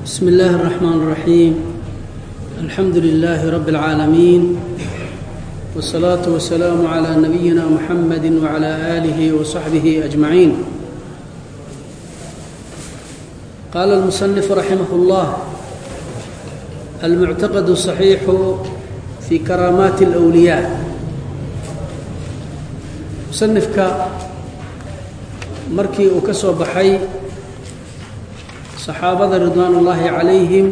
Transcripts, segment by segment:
بسم الله الرحمن الرحيم الحمد لله رب العالمين والصلاة والسلام على نبينا محمد وعلى آله وصحبه أجمعين قال المصنف رحمه الله المعتقد الصحيح في كرامات الأولياء musanifka markii uu ka soo baxay saxaabada ridwaan ullaahi calayhim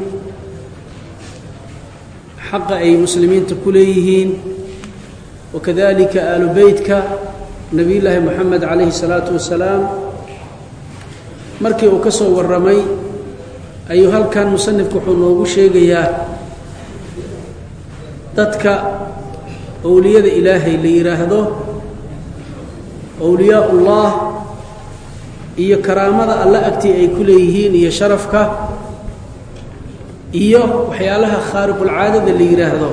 xaqa ay muslimiinta ku leeyihiin wakadalika aalu beytka nebiy llaahi moxamed calayhi salaatu wasalaam. Markii uu ka soo warramay ayuu halkan musanifku wuxuu noogu sheegayaa dadka owliyada ilaahay la yidhaahdo owliyaa ullah iyo karaamada alla agtii ay ku leeyihiin iyo sharafka iyo waxyaalaha khaariqulcaadada la yidhaahdo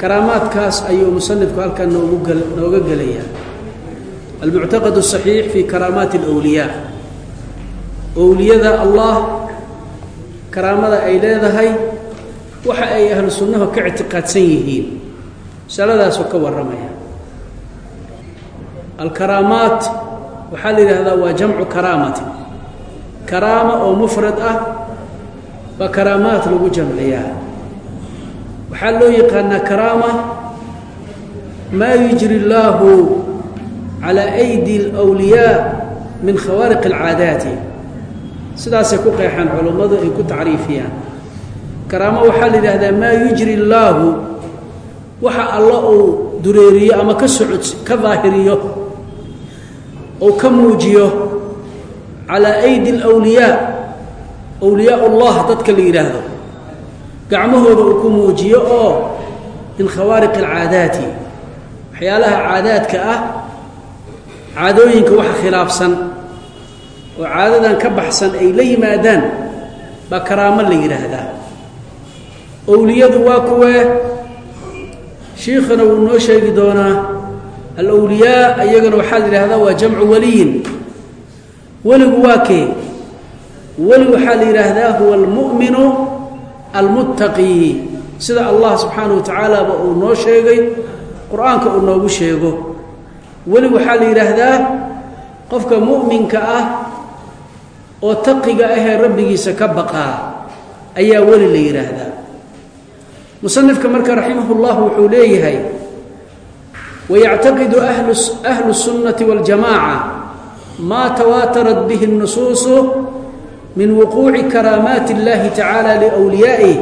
karaamaadkaas ayuu musanifku halkan noogu nooga gelayaa. Almuctaqad asaxiix fi karaamaati alowliyaa owliyada allah karaamada ay leedahay waxa ay ahlu sunnahu ka ictiqaadsan yihiin. Masaladaasuu ka warramaya. Alkaraamaat waxaa la yidhaahdaa waa jamcu karaamati karaama oo mufrad ah baa karaamaat lagu jamciyaa waxaa loo yaqaanaa karaama maa yujri اllaahu calaa aydi اlwliyaa min khawaariq اlcaadaati sidaasay ku qeexaan culummadu ay ku tacriifiyaan karaamo waxaa la yidhaahdaa maa yujri اllaahu waxa alla uu dureeriyo ama ka socod ka daahiriyo ou ka muujiyo calaa aydi alwliyaa wliyaa ullah dadka la yidhaahdo gacmahooda uu ku muujiyo oo min khawaariq alcaadaati waxyaalaha caadaadka ah caadooyinka waxa khilaafsan oo caadadan ka baxsan ay la yimaadaan baa karaamo la yidhaahdaa owliyadu waa kuwee? Shiikhana wuu noo sheegi doonaa alwliyaa iyagana waxaa la yidhahdaa waa jamcu waliyin. Weligu waa kee? Weli waxaa la yidhaahdaa huwa almu'minu almuttaqi. Sida allah subxaanahu wa tacaalaaba uu noo sheegay qur'aanka uu noogu sheego. Weli waxaa la yidhaahdaa qofka mu'minka ah oo taqiga ahee rabbigiisa ka baqaa ayaa weli la yidhaahdaa. Musanifka marka raximah llah wuxuu leeyahay ويcتقد أهل السنة والجماعة ما تواترت به النصوص من وقوع كرامات الله تعالى لأوليائه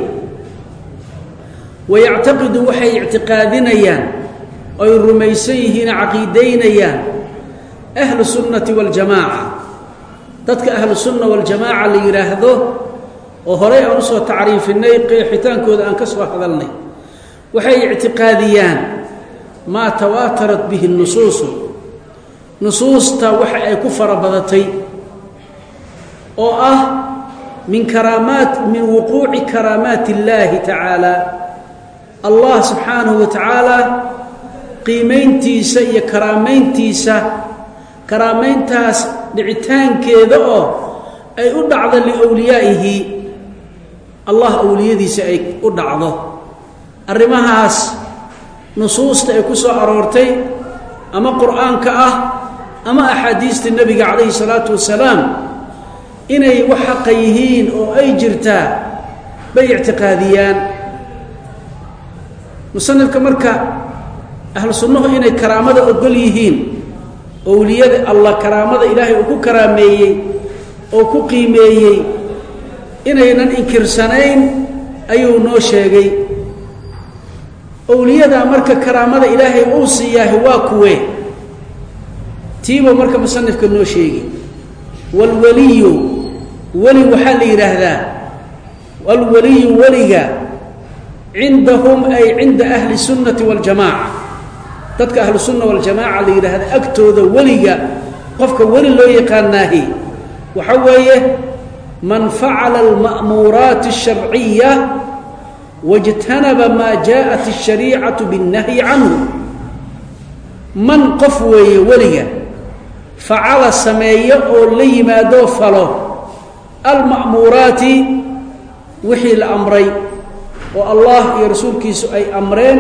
ويcتقد waxay اعتiقاadinayaan oy rumaysan yihiin caqiidaynayaan أهل السuنة والجamاعة dadka أهل السuنة والجamاعة la yidhaahdo oo horay aan usoo tacriifinay qeexitaankooda aan ka soo hadalnay waxay اعtiقاadiyaan maa tawaatarat bihi nusuusu. Nusuusta waxa ay ku fara badatay oo ah min karaamaat min wuquuci karaamaat illaahi tacaala. Allah subxaanahu wa tacaala qiimayntiisa iyo karaamayntiisa karaamayntaas dhicitaankeeda oo ay u dhacdo liwliyaa'ihi allah awliyadiisa ay u dhacdo. Arrimahaas nusuusta ay ku soo aroortay ama qur'aanka ah ama axaadiista nebiga calayhi salaatu wasalaam inay wax xaqa yihiin oo ay jirtaa bay ictiqaadiyaan. Musanifka marka ahlu sunnuhu inay karaamada ogol yihiin owliyada allah karaamada ilaahay uu ku karaameeyey oo ku qiimeeyey inaynan inkirsanayn ayuu noo sheegay awliyadaa marka karaamada ilaahay uu siiyaahi waa kuwe. Tiibuu marka musanifka noo sheegi. Waalweliyu weli waxaa la yidhaahdaa alweliyu weliga cindahum ay cinda ahli sunnati waljamaaca dadka ahlu sunna waljamaaca la yidhaahda agtooda weliga qofka weli loo yaqaanaahi. Waxa weeye man facala alma'muuraati asharciya wاjtanaba maa jaaءat الshariicaةu biالnahyi canhu man qof weeye weliga facala sameeyo oo la yimaadoo falo alma'muuraati wixii la amray oo allah iyo rasuulkiisu ay amreen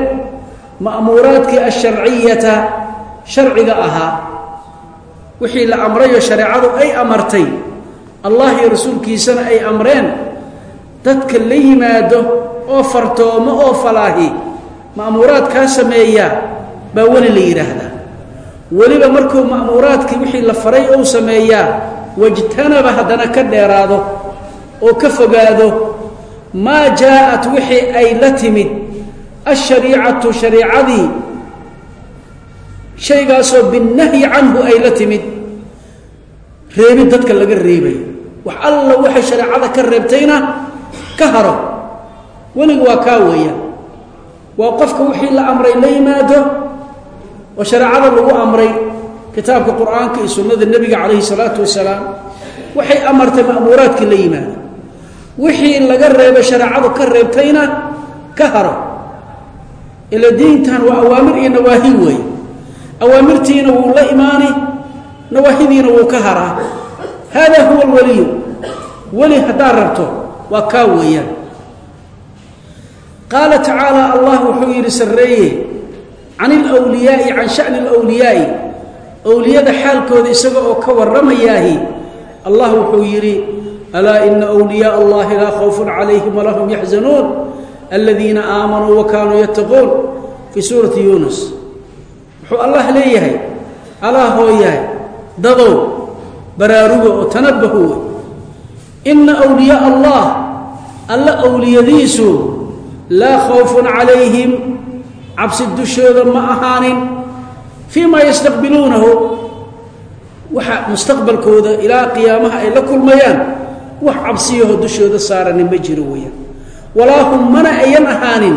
ma'muuraadkii asharciyata sharciga ahaa wixii la amrayoo shareecadu ay amartay allah iyo rasuulkiisana ay amreen dadka la yimaado oo fartoomo oo falaahi ma'muuraadkaa sameeya baa weli la yidhaahdaa. Weliba markuu ma'muuraadkii wixii la faray ou sameeyaa wajtanaba haddana ka dheeraado oo ka fogaado maa jaa'at wixii ay la timid ashariicatu shariicadii shaygaasoo binnahyi canhu ay la timid. Reebid dadka laga reebayo wax alla waxay shareecada ka reebtayna ka haro weliga waa kaa weeyaan. Waa qofka wixii la amray la yimaado oo shareecada lagu amray kitaabka qur'aanka iyo sunnada nebiga calayhi salaatu wasalaam waxay amartay ma'muuraadkii la yimaado. Wixii laga reebay shareecadu ka reebtayna ka haro. Ila diintan waa awaamir iyo nawaahi weeye awaamirtiina wuu la imaani nawaahidiina wuu ka haraa. Hada huwa alwaliyu. Weli haddaad rabto waa kaa weeyaan qaala tacaala allah wuxuu yidhi sarreeye can ilwliyaai can shani alwliyaai owliyada xaalkooda isaga oo ka warramayaahi allah wuxuu yidhi alaa ina wliyaaa allahi laa khawfun calayhim walahum yaxzanuun aladiina aamanuu wa kaanuu yattaquun. Fii suurati yuunus. Wuxuu allah leeyahay alaa hooyahay dadow baraaruga oo tanabahu wey ina wliyaaa allah alla owliyadiisu laa khawfun calayhim cabsi dushooda ma ahaanin. Fii ma yastaqbiluunahu waxa mustaqbalkooda ilaa qiyaamaha ay la kulmayaan wax cabsiyaho dushooda saarani ma jiro weeyaan. Walaa hum mana ayan ahaanin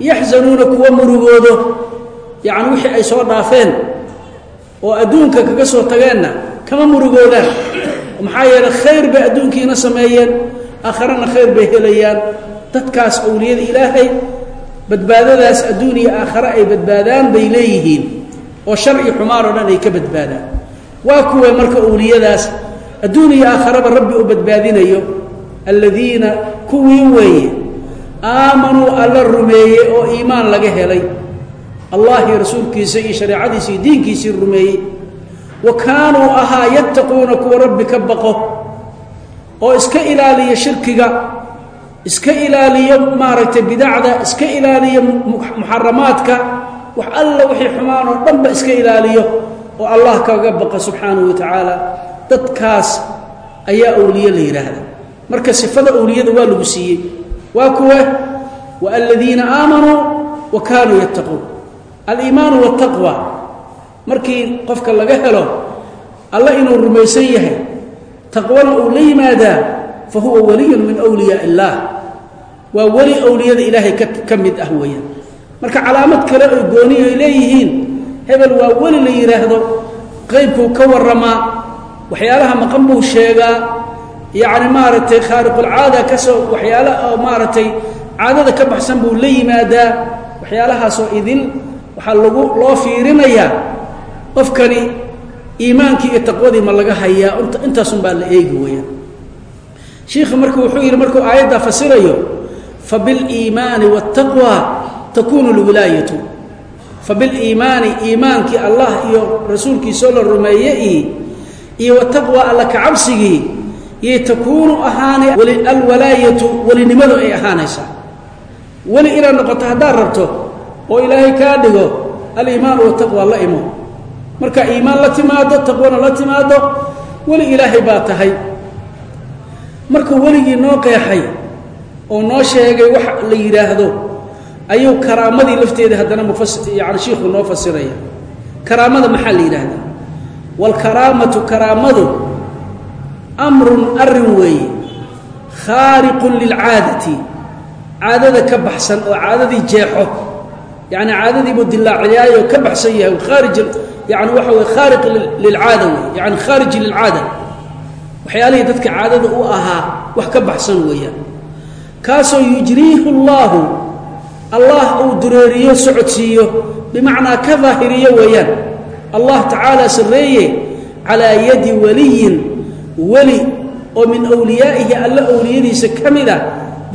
yaxzanuuna kuwa murugoodo yacni wixii ay soo dhaafeen oo adduunka kaga soo tageenna kama murugoodaan. Maxaa yeeley khayr bay adduunkiina sameeyeen aakharana khayr bay helayaan dadkaas owliyada ilaahay badbaadadaas adduun iyo aakhare ay badbaadaan bay leeyihiin oo shar iyo xumaan oo dhan ay ka badbaadaan. Waa kuwa marka owliyadaas adduun iyo aakharaba rabbi u badbaadinayo alladiina kuwii weeye aamanuu alla rumeeyey oo iimaan laga helay allah rasuulkiisa iyo shareecadiisa iyo diinkiisii rumeeyey. Wa kaanuu ahaa yattaquuna kuwa rabbi ka baqo oo iska ilaaliya shirkiga iska ilaaliyo maaragtay bidacda iska ilaaliyo muxaramaadka wax alla wixii xumaan oo dhanba iska ilaaliyo oo allah kaga baqa subxaanahu wa tacaala dadkaas ayaa owliye la yidhaahda marka sifada owliyada waa lagu siiyey. Waa kuwa wa aladiina aamanuu wa kaanuu yattaquun. Aliimaanu waltaqwa markii qofka laga helo alla inuu rumaysan yahay taqwana uu la yimaadaa fa huwa waliyun min wliyaa illaah waa weli owliyada ilaahay ka mid ah weeyaan. Marka calaamad kale oo gooni ay leeyihiin hebel waa weli la yidhaahdo qaybkuu ka warramaa waxyaalaha maqan buu sheegaa yacni maaragtay khaariqulcaada ka soo waxyaala oo maaragtay caadada ka baxsan buu la yimaadaa waxyaalahaasoo idil waxaa lagu loo fiirinayaa. Qofkani iimaankii iyo taqwadii ma laga hayaa intaasun baa la eegi weeyaan shiikhu marka wuxuu yidhi markuu aayaddaa fasirayo fabiliimaani waاtaqwa takuunu lwilaayatu. Fabiliimaani iimaankii allah iyo rasuulkiisoo la rumeeyey iyo wataqwa alla kacabsigii yay takuunu ahaana alwalaayatu welinimadu ay ahaanaysaa. Weli inaad noqoto haddaad rabto oo ilaahay kaa dhigo aliimaanu wataqwa la imo. Marka iimaan la timaado taqwana la timaado weli ilaahay baa tahay markuu weligii noo qeexay oo noo sheegay wax la yidhaahdo ayuu karaamadii lafteeda haddana mufas yani shiikhu noo fasiraya karaamada maxaa la yidhaahdaa waalkaraamatu karaamadu amrun arrin weeye khaariqun lilcaadati caadada ka baxsan oo caadadii jeexo yacni caadadiibuu dilaaciyaayo ka baxsan yahay khaarij yani waxa weye khaariq lilcaada wey yani khaariji lilcaada waxyaalihii dadka caadada u ahaa wax ka baxsan weeyaan. Kaasoo yujriihu llaahu allah uu dureeriyo socodsiiyo bimacnaa ka daahiriyo weeyaan. Allah tacaala sarreeye calaa yadi waliyin weli oo min wliyaa'ihi alla owliyadiisa ka mid a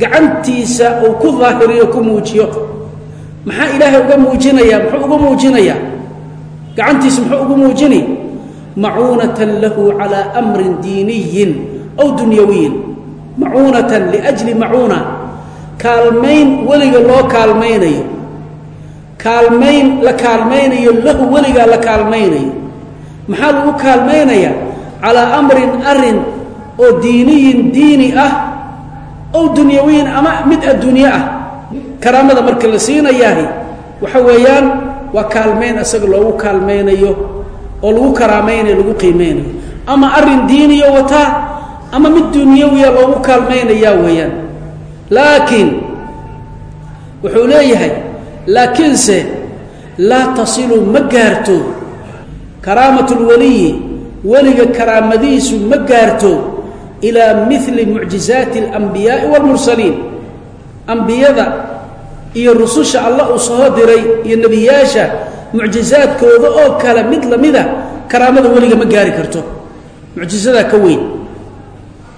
gacantiisa uu ku daahiriyo ku muujiyo. Maxaa ilaahay uga muujinayaa muxuu uga muujinayaa? Gacantiisa muxuu ugu muujini macuunatan lahu calaa amrin diiniyin aw dunyawiyin. Macuunatan liajli macuuna. Kaalmayn weliga loo kaalmaynayo. Kaalmayn la kaalmaynayo lahu weligaa la kaalmaynayo. Maxaa lagu kaalmaynaya? Calaa amrin arrin oo diiniyin diini ah ow dunyawiyin ama mid adduunye ah. Karaamada marka la siinayaahi waxa weeyaan waa kaalmayn isaga loogu kaalmaynayo oo lagu karaamaynayo lagu qiimeynayo ama arrin diiniyo wataa ama mid dunyawiya loogu kaalmaynayaa weeyaan. Laakiin wuxuu leeyahay laakiinse laa tasilu ma gaarto karaamat lwaliyi weliga karaamadiisu ma gaarto ilaa mili mucjizaati اlanbiyaai wاlmursaliin ambiyada iyo rususha alla uu soo diray iyo nebiyaasha mucjizaadkooda oo kale mid lamida karaamada weliga ma gaari karto. Mucjizadaa ka weyn.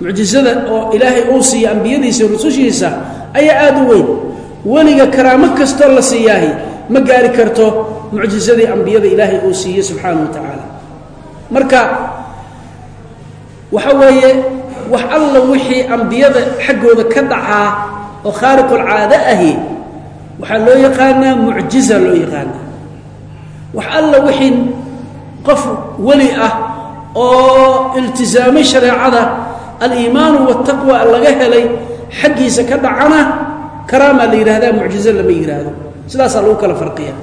Mucjizada oo ilaahay uu siiya ambiyadiisa rusushiisa ayaa aada u weyn. Weliga karaamo kastoo la siiyaahi ma gaari karto mucjizadii ambiyada ilaahay uu siiyey subxaana wa tacaala. Marka waxa weeye wax alla wixii ambiyada xaggooda ka dhacaa oo khaariqulcaado ahi waxaa loo yaqaanaa mucjiza loo yaqaanaa wax alla wixii qof weli ah oo iltisaamay shareecada aliimaanu waataqwa laga helay xaggiisa ka dhacana karaamaa la yidhahdaa mucjizo lama yidhaahdo. Sidaasaa lagu kala farqiya.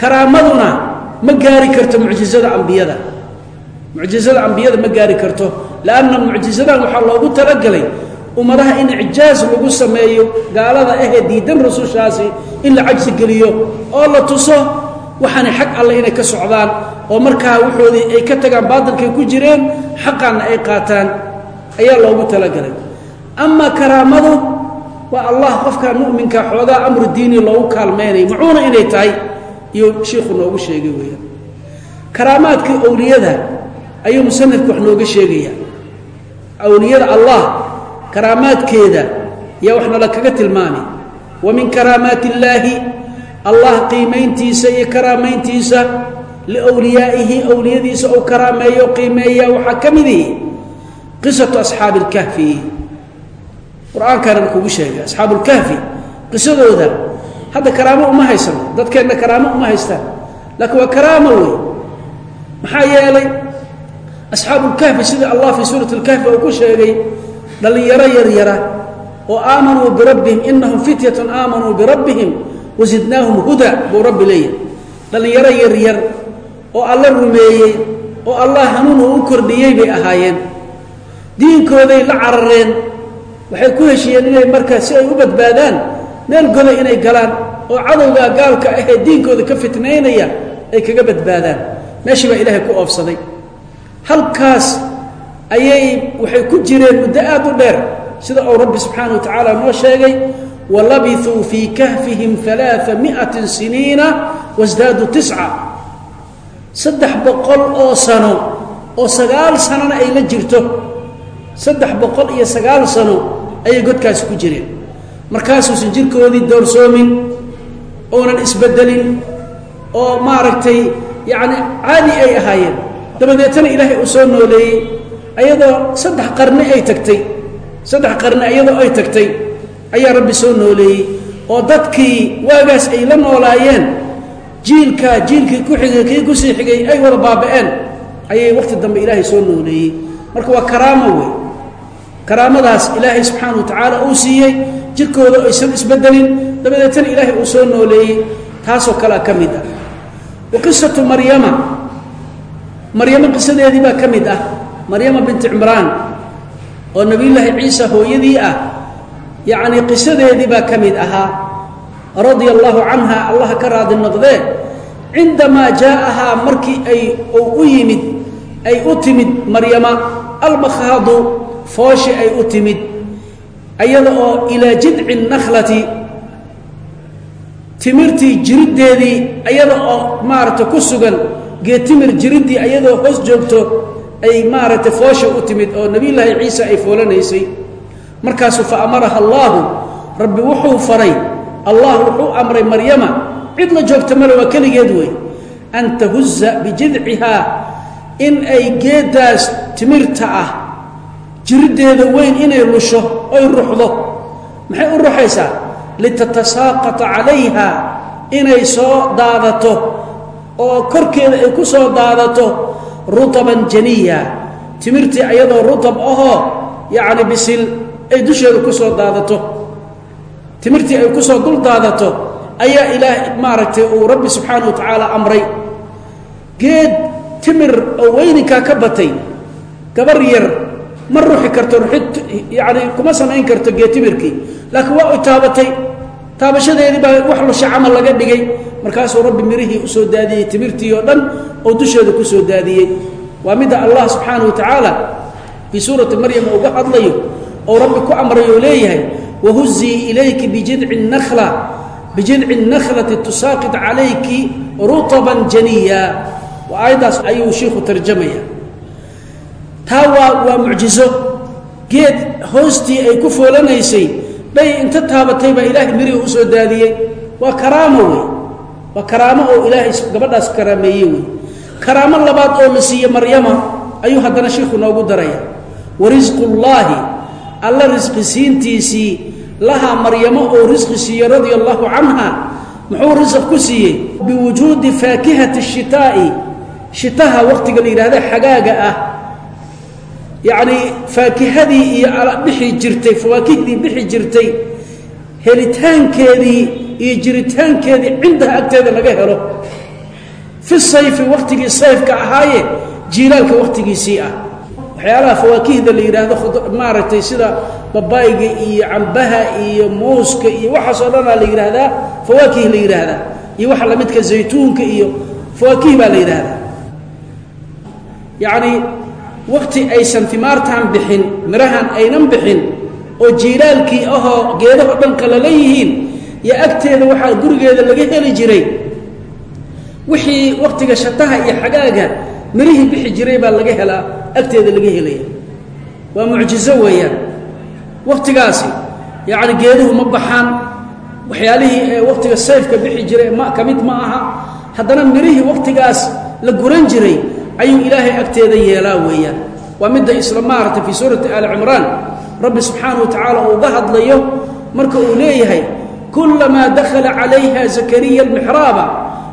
Karaamaduna ma gaari karto mucjizada ambiyada. Mucjizada ambiyada ma gaari karto lanna mucjizadan waxaa loogu talagelay ummadaha in icjaaz lagu sameeyo gaalada ahee diidan rasushaasi in la cajsi geliyo oo la tuso waxaana xag alle inay ka socdaan oo markaa waxoodii ay ka tagaan baatilkay ku jireen xaqaanna ay qaataan ayaa loogu talagelay ama karaamadu waa allah qofka muminka xoogaa amru diini loogu kaalmaynay macuuna inay tahay iyo shiikhu noogu sheegay weyaan karaamaadkii owliyada ayuu musanifku wax nooga sheegaya. Awliyada allah karaamaadkeeda yaa wax nala kaga tilmaamay wa min karaamaati illaahi allah qiimayntiisa iyo karaamayntiisa liwliyaa'ihi awliyadiisa uu karaameeyo qiimeeya waxaa ka mid ihi qisatu asxaabi اlkahfi qur'aankaana kugu sheegay asxaabulkahfi qisadooda. Hadda karaamo uma haysano dadkeenna karaamo uma haystaan. Laakiin waa karaamo wey maxaa yeelay asxaabulkahfi sida allah fii suurati اlkahfi uu ku sheegay dhallinyaro yaryara oo aamanuu birabbihim inahum fityatun aamanuu birabbihim wasidnaahum huda buu rabbi leeyahay. Dhallinyaro yaryar oo alla rumeeyey oo allah hanuun uu u kordhiyey bay ahaayeen. Diinkooday la carareen. Waxay ku heshiyeen inay markaa si ay u badbaadaan meel goda inay galaan oo cadowgaa gaalka ahee diinkooda ka fitnaynaya ay kaga badbaadaan. Meeshii baa ilaahay ku oofsaday. Halkaas ayay waxay ku jireen muddo aad u dheer sida uu rabbi subxaana wa tacaala noo sheegay walabithuu fii kahfihim alaaa miatin siniina wasdaaduu tisca saddex boqol oo sano oo sagaal sanona ay la jirto saddex boqol iyo sagaal sano ayay godkaasi ku jireen markaasuusan jirkoodii doorsoomin oonan isbedelin oo maaragtay yacni caadi ay ahaayeen dabadeetana ilaahay uu soo nooleeyey ayadoo saddex qarni ay tagtay saddex qarni iyadoo ay tagtay ayaa rabbi soo nooleeyey oo dadkii waagaas ay la noolaayeen jiilkaa jiilkii ku xigay kii ku sii xigay ay wada baaba'een ayay wakhti dambe ilaahay soo nooleeyey. Marka waa karaamo wey karaamadaas ilaahay subxaana wa tacaala uu siiyey jirkooda aysan isbedelin dabadeetana ilaahay uu soo nooleeyey taasoo kalea ka mid ah. Wa qisatu maryama. Maryamo qisadeedii baa ka mid ah. Maryama binti cimraan oo nebiyullaahi ciisa hooyadii ah yacnii qisadeedii baa ka mid ahaa. Radia allaahu canha allaha ka raadi noqdee cindamaa jaa'ahaa markii ay uu u yimid ay u timid maryama almakhaadu fooshi ay u timid ayada oo ilaa jidci nakhlati timirtii jiriddeedii ayada oo maaragtay ku sugan geetimir jiriddii ayadoo hoos joogto ay maaragtay foosha u timid oo nebiyullaahi ciisa ay foolanaysay markaasuu fa amaraha allaahu rabbi wuxuu faray allah wuxuu amray maryama. Cid la joogta male waa keligeed wey an tahuza bijidcihaa in ay geeddaas timirta ah jiriddeeda weyn inay lusho oy ruxdo. Maxay u ruxaysaa? Litatasaaqata calayha inay soo daadato. Oo korkeeda ay ku soo daadato rutaban janiya. Timirtii ayadoo rutab ahoo yacni bisil ay dusheeda ku soo daadato. Timirtii ay ku soo dul daadato ayaa ilaah maaragtay uu rabbi subxaana wa tacaala amray. Geed timir oo weyninkaa ka batay gabar yar ma ruxi karto yacni kuma samayn karto geed timirkii. Laakiin waa u taabatay. Taabashadeedii baa wax lusha camal laga dhigay. Markaasuu rabbi mirihii u soo daadiyey timirtii oo dhan oo dusheeda ku soo daadiyey. Waa midda allah subxaana wa tacaala fii suurati maryam uga hadlayo oo rabbi ku amray oo leeyahay wahuzii ilayki bijidci nakla bijidci nakhlati tusaaqit calayki rutaban janiya. Aayaddaas ayuu shiikhu tarjamaya taa waa waa geed hoostii ay ku foolanaysay bay inta taabatay baa ilaahay mirihii u soo daadiyey. Waa karaamo wey waa karaamo oo ilaahay gabadhaas karaameeye wey karaamo labaad oo la siiye maryama ayuu haddana shiikhu noogu daraya. Wa risqullaahi alla risqi siintiisii lahaa maryamo oo risqi siiye radia allahu canha muxuu risq ku siiyey? Biwujuudi faakihati shitaa'i. Shitaha waqtiga la yidhahda xagaaga ah. Yacnii faakihadii iyo bixi jirtay fawaakihdii bixi jirtay helitaankeedii iyo jiritaankeedii cindaha agteeda laga helo. Fi sayfi wakhtigii sayfka ahaaye jiilaalka wakhtigiisii ah waxyaalaha fawaakihda la yidhaahdo maaragtay sida babayga iyo cambaha iyo muuska iyo waxaasoo dhanaa la yidhaahdaa fawaakih la yidhaahdaa iyo waxa lamidka zaytuunka iyo fawaakih baa la yidhaahdaa. Yacni wakti aysan timaartan bixin mirahan aynan bixin oo jiilaalkii ahoo geedaho dhan kalala yihiin iyo agteeda waxaa gurigeeda laga heli jiray wixii wakhtiga shataha iyo xagaaga mirihii bixi jiray baa laga helaa agteeda laga helaya. Waa mucjizo weeyaan. Wakhtigaasi yacni geeduhu ma baxaan. Waxyaalihii wakhtiga sayfka bixi jiray ma ka mid ma aha. Haddana mirihii wakhtigaas la guran jiray ayuu ilaahay agteeda yeelaa weeyaan. Waa midda isla maaragtay fii suurati aali cimraan. Rabbi subxaana wa tacaala uu uga hadlayo marka uu leeyahay kulamaa dakhala calayha zakariya almixraaba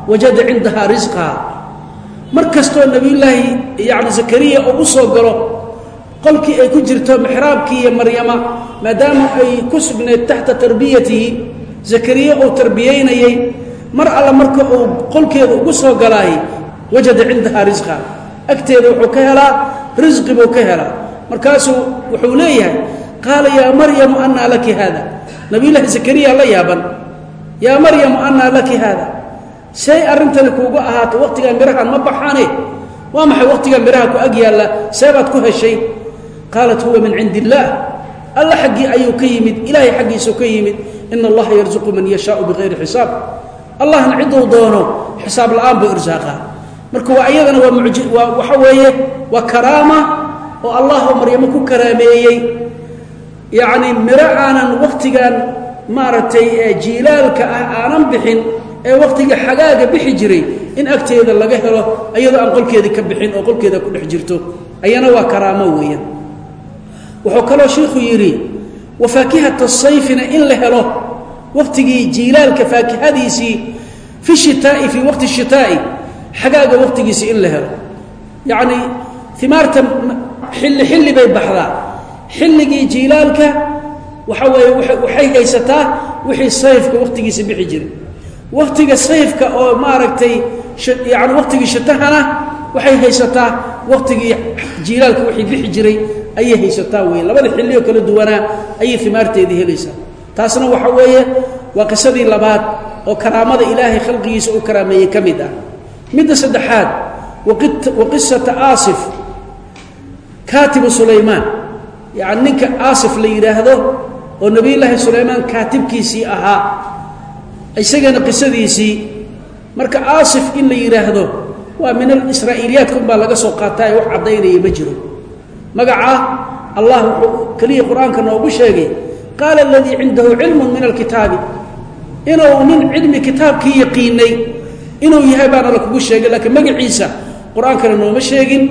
wajada cindaha risqaa mar kastoo nebiyullaahi yacni zakariya uu u soo galo qolkii ay ku jirto mixraabkii iyo maryama maadaama ay ku sugneed taxta tarbiyatihi zakariya uu tarbiyaynayey mar alla marka uu qolkeeda ugu soo galaay wajada cindaha risqa agteeda wuxuu ka helaa risqi buu ka helaa. Markaasuu wuxuu leeyahay qaala yaa maryamu annaa laki haada? Nabiyullaahi zakariya la yaaban yaa maryamu annaa laki haada say arrintani kuugu ahaato wakhtigaa mirahan ma baxaane? Waa maxay wakhtigaa miraha ku ag yaalla? Seebaad ku heshay? Qaalat huwa min cindi illaah alla xaggii ayuu ka yimid ilaahay xaggiisuu ka yimid ina allaha yarsuqu man yashaau bikayri xisaab. Allahna cidduu doono xisaab la'aan buu irsaaqaa marka waa iyadana waa muji waa waxa weeye waa karaama oo allah maryamo ku karaameeyey. Yacni miro aanan wakhtigan maaragtay jiilaalka ah aanan bixin ee wakhtiga xagaaga bixi jiray in agteeda laga helo iyadoo aan qolkeedii ka bixin oo qolkeeda ku dhex jirto. Ayana waa karaamo weeyaan. Wuxuu kaloo shiikhu yidhi wa faakihata sayfina in la helo wakhtigii jiilaalka faakihadiisii fi shitaa'i fii waqti shitaa'i xagaaga wakhtigiisii in la helo. Yacni imaarta xilli xilli bay baxdaa. Xilligii jiilaalka waxa weeye waxay haysataa wixii sayfka wakhtigiisa bixi jiray wakhtiga sayfka oo maaragtay yani wakhtigii shitahana waxay haysataa wakhtigii jiilaalka wixii bixi jiray ayay haysataa weeye. Labada xilli oo kala duwanaa ayay imaarteedii helaysaa. Taasna waxa weeye waa qisadii labaad oo karaamada ilaahay khalqigiisa uu karaameeyey ka mid ah. Midda saddexaad wa qisata aasif kaatibu sulaymaan. Yacni ninka aasif la yidhaahdo oo nebiyullaahi sulaymaan kaatibkiisii ahaa isagana qisadiisii marka aasif in la yidhaahdo waa min alisraa'iiliyaadka unbaa laga soo qaataa ee wax caddaynaya ma jiro. Magaca allah wuxuu keliya qur'aanka noogu sheegay qaala aladii cindahu cilmun min alkitaabi. Inuu nin cilmi kitaabkii yaqiinay inuu yahay baana la kugu sheegay laakiin magaciisa qur'aankana nooma sheegin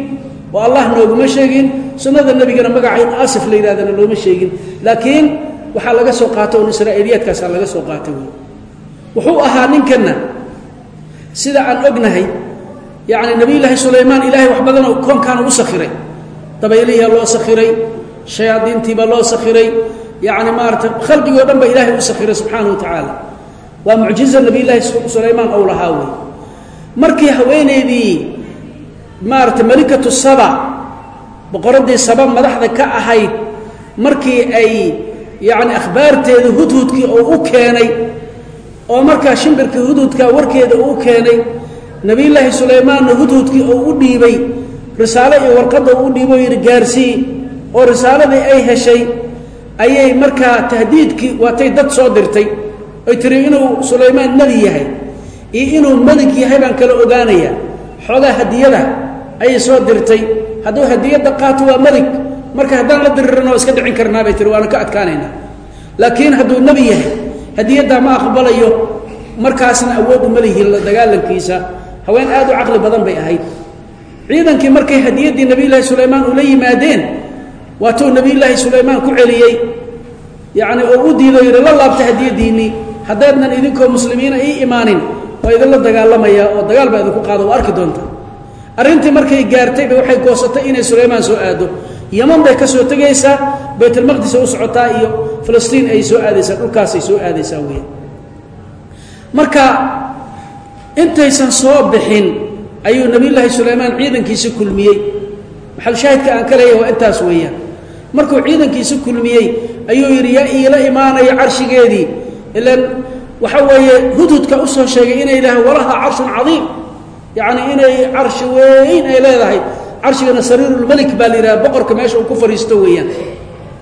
oo allah nooguma sheegin sunnada nebigana magaca asif la yidhahdana looma sheegin. Laakiin waxaa laga soo qaata un israa'iiliyaadkaasaa laga soo qaatay. wy wuxuu ahaa ninkanna sida aan ognahay yacni nebiyullaahi sulaymaan ilaahay wax badanoo koonkaana u sakhiray dabaylihiia loo sakhiray shayaadiintiibaa loo sakhiray yacni maarata khalqigoo dhan ba ilaahay u sakhiray subxaana wa tacaala. Waa mucjiza nebiyullaahi sulaymaan ou lahaa wey. Markii haweeneydii maarata malikatu saba boqoraddii saba madaxda ka ahayd markii ay yacni akhbaarteeda hudhudkii oo u keenay oo markaa shimbirkii hudhudka warkeeda uu keenay nebiyullaahi sulaymaanna hudhudkii oo u dhiibay risaalo iyo warqadda uu dhiibo yidhi gaarsii oo risaaladii ay heshay ayay markaa tahdiidkii waatay dad soo dirtay. Oy tiri inuu sulaymaan nebi yahay? Iyo inuu melig yahay baan kala ogaanayaa xoogaa hadiyada ayay soo dirtay. Hadduu hadiyadda qaato waa melig. Marka haddaan la diriran oo iska dhicin karnaa bay tiri waana ka adkaanaynaa laakiin hadduu nebi yahay hadiyaddaa ma aqbalayo markaasna awood uma lihiin la dagaalankiisa. Haween aad u caqli badan bay ahayd. Ciidankii markay hadiyaddii nebiyullaahi sulaymaan ula yimaadeen waatuu nebiyullaahi sulaymaan ku celiyey. Yacni oo u diido yidhi la laabta hadiyaddiinnii haddaydnan idinkoo muslimiina ii imaanin waa idinla dagaalamayaa oo dagaal baa idinku qaado waa arki doonta. Arrintii markay gaartayba waxay goosatay inay sulaymaan soo aado. Yaman bay ka soo tegaysaa baytulmaqdis u socotaa iyo filistiin ay soo aadaysaa dhulkaasay soo aadaysaa weya marka intaysan soo bixin ayuu nebiyullaahi sulaymaan ciidankiisi kulmiyey. Maxalshaahidka aan ka leeyahay waa intaas weeyaan. Markuu ciidankiisi kulmiyey ayuu yidhi yaa iila imaanaya carshigeedii. Ilan waxa weeye hudhudka u soo sheegay inay yidhaah walaha carshun cadiim. Yacni inay carshi weyn ay leedahay. Carshigana sariirulmelik baa la yidhaha boqorka meesha uu ku fadhiisto weeyaan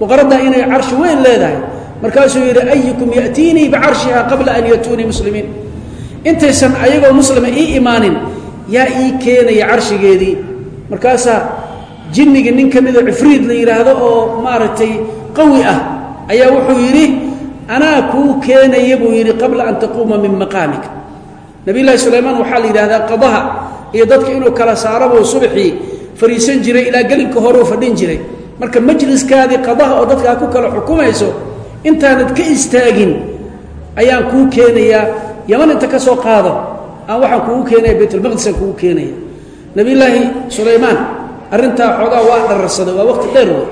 boqoraddaa inay carshi weyn leedahay. Markaasuu yidhi ayukum ya'tiinii bicarshiha qabla an yatuunii muslimiin. Intaysan ayagoo muslima ii imaanin yaa ii keenaya carshigeedii. Markaasaa jinnigii nin ka mida cifriid la yidhaahdo oo maaragtay qawi ah ayaa wuxuu yidhi anaa kuu keenaya buu yidhi qabla an taquuma min maqaamika nabiyullaahi sulaymaan waxaa la yidhahdaa qadaha iyo dadka inuu kala saarabuu subaxii fadhiisan jiray ilaa gelinka horeu fadhin jiray marka majliskaadii qadaha oo dadkaa ku kala xukumayso intaanad ka istaagin ayaan kuu keenayaa. Yaman inta ka soo qaado aan waxaan kugu keenaya baytulmaqdisaan kugu keenaya nabiyullaahi sulaymaan arrintaa xoogaa waa dhararsaday waa waqti dheer wey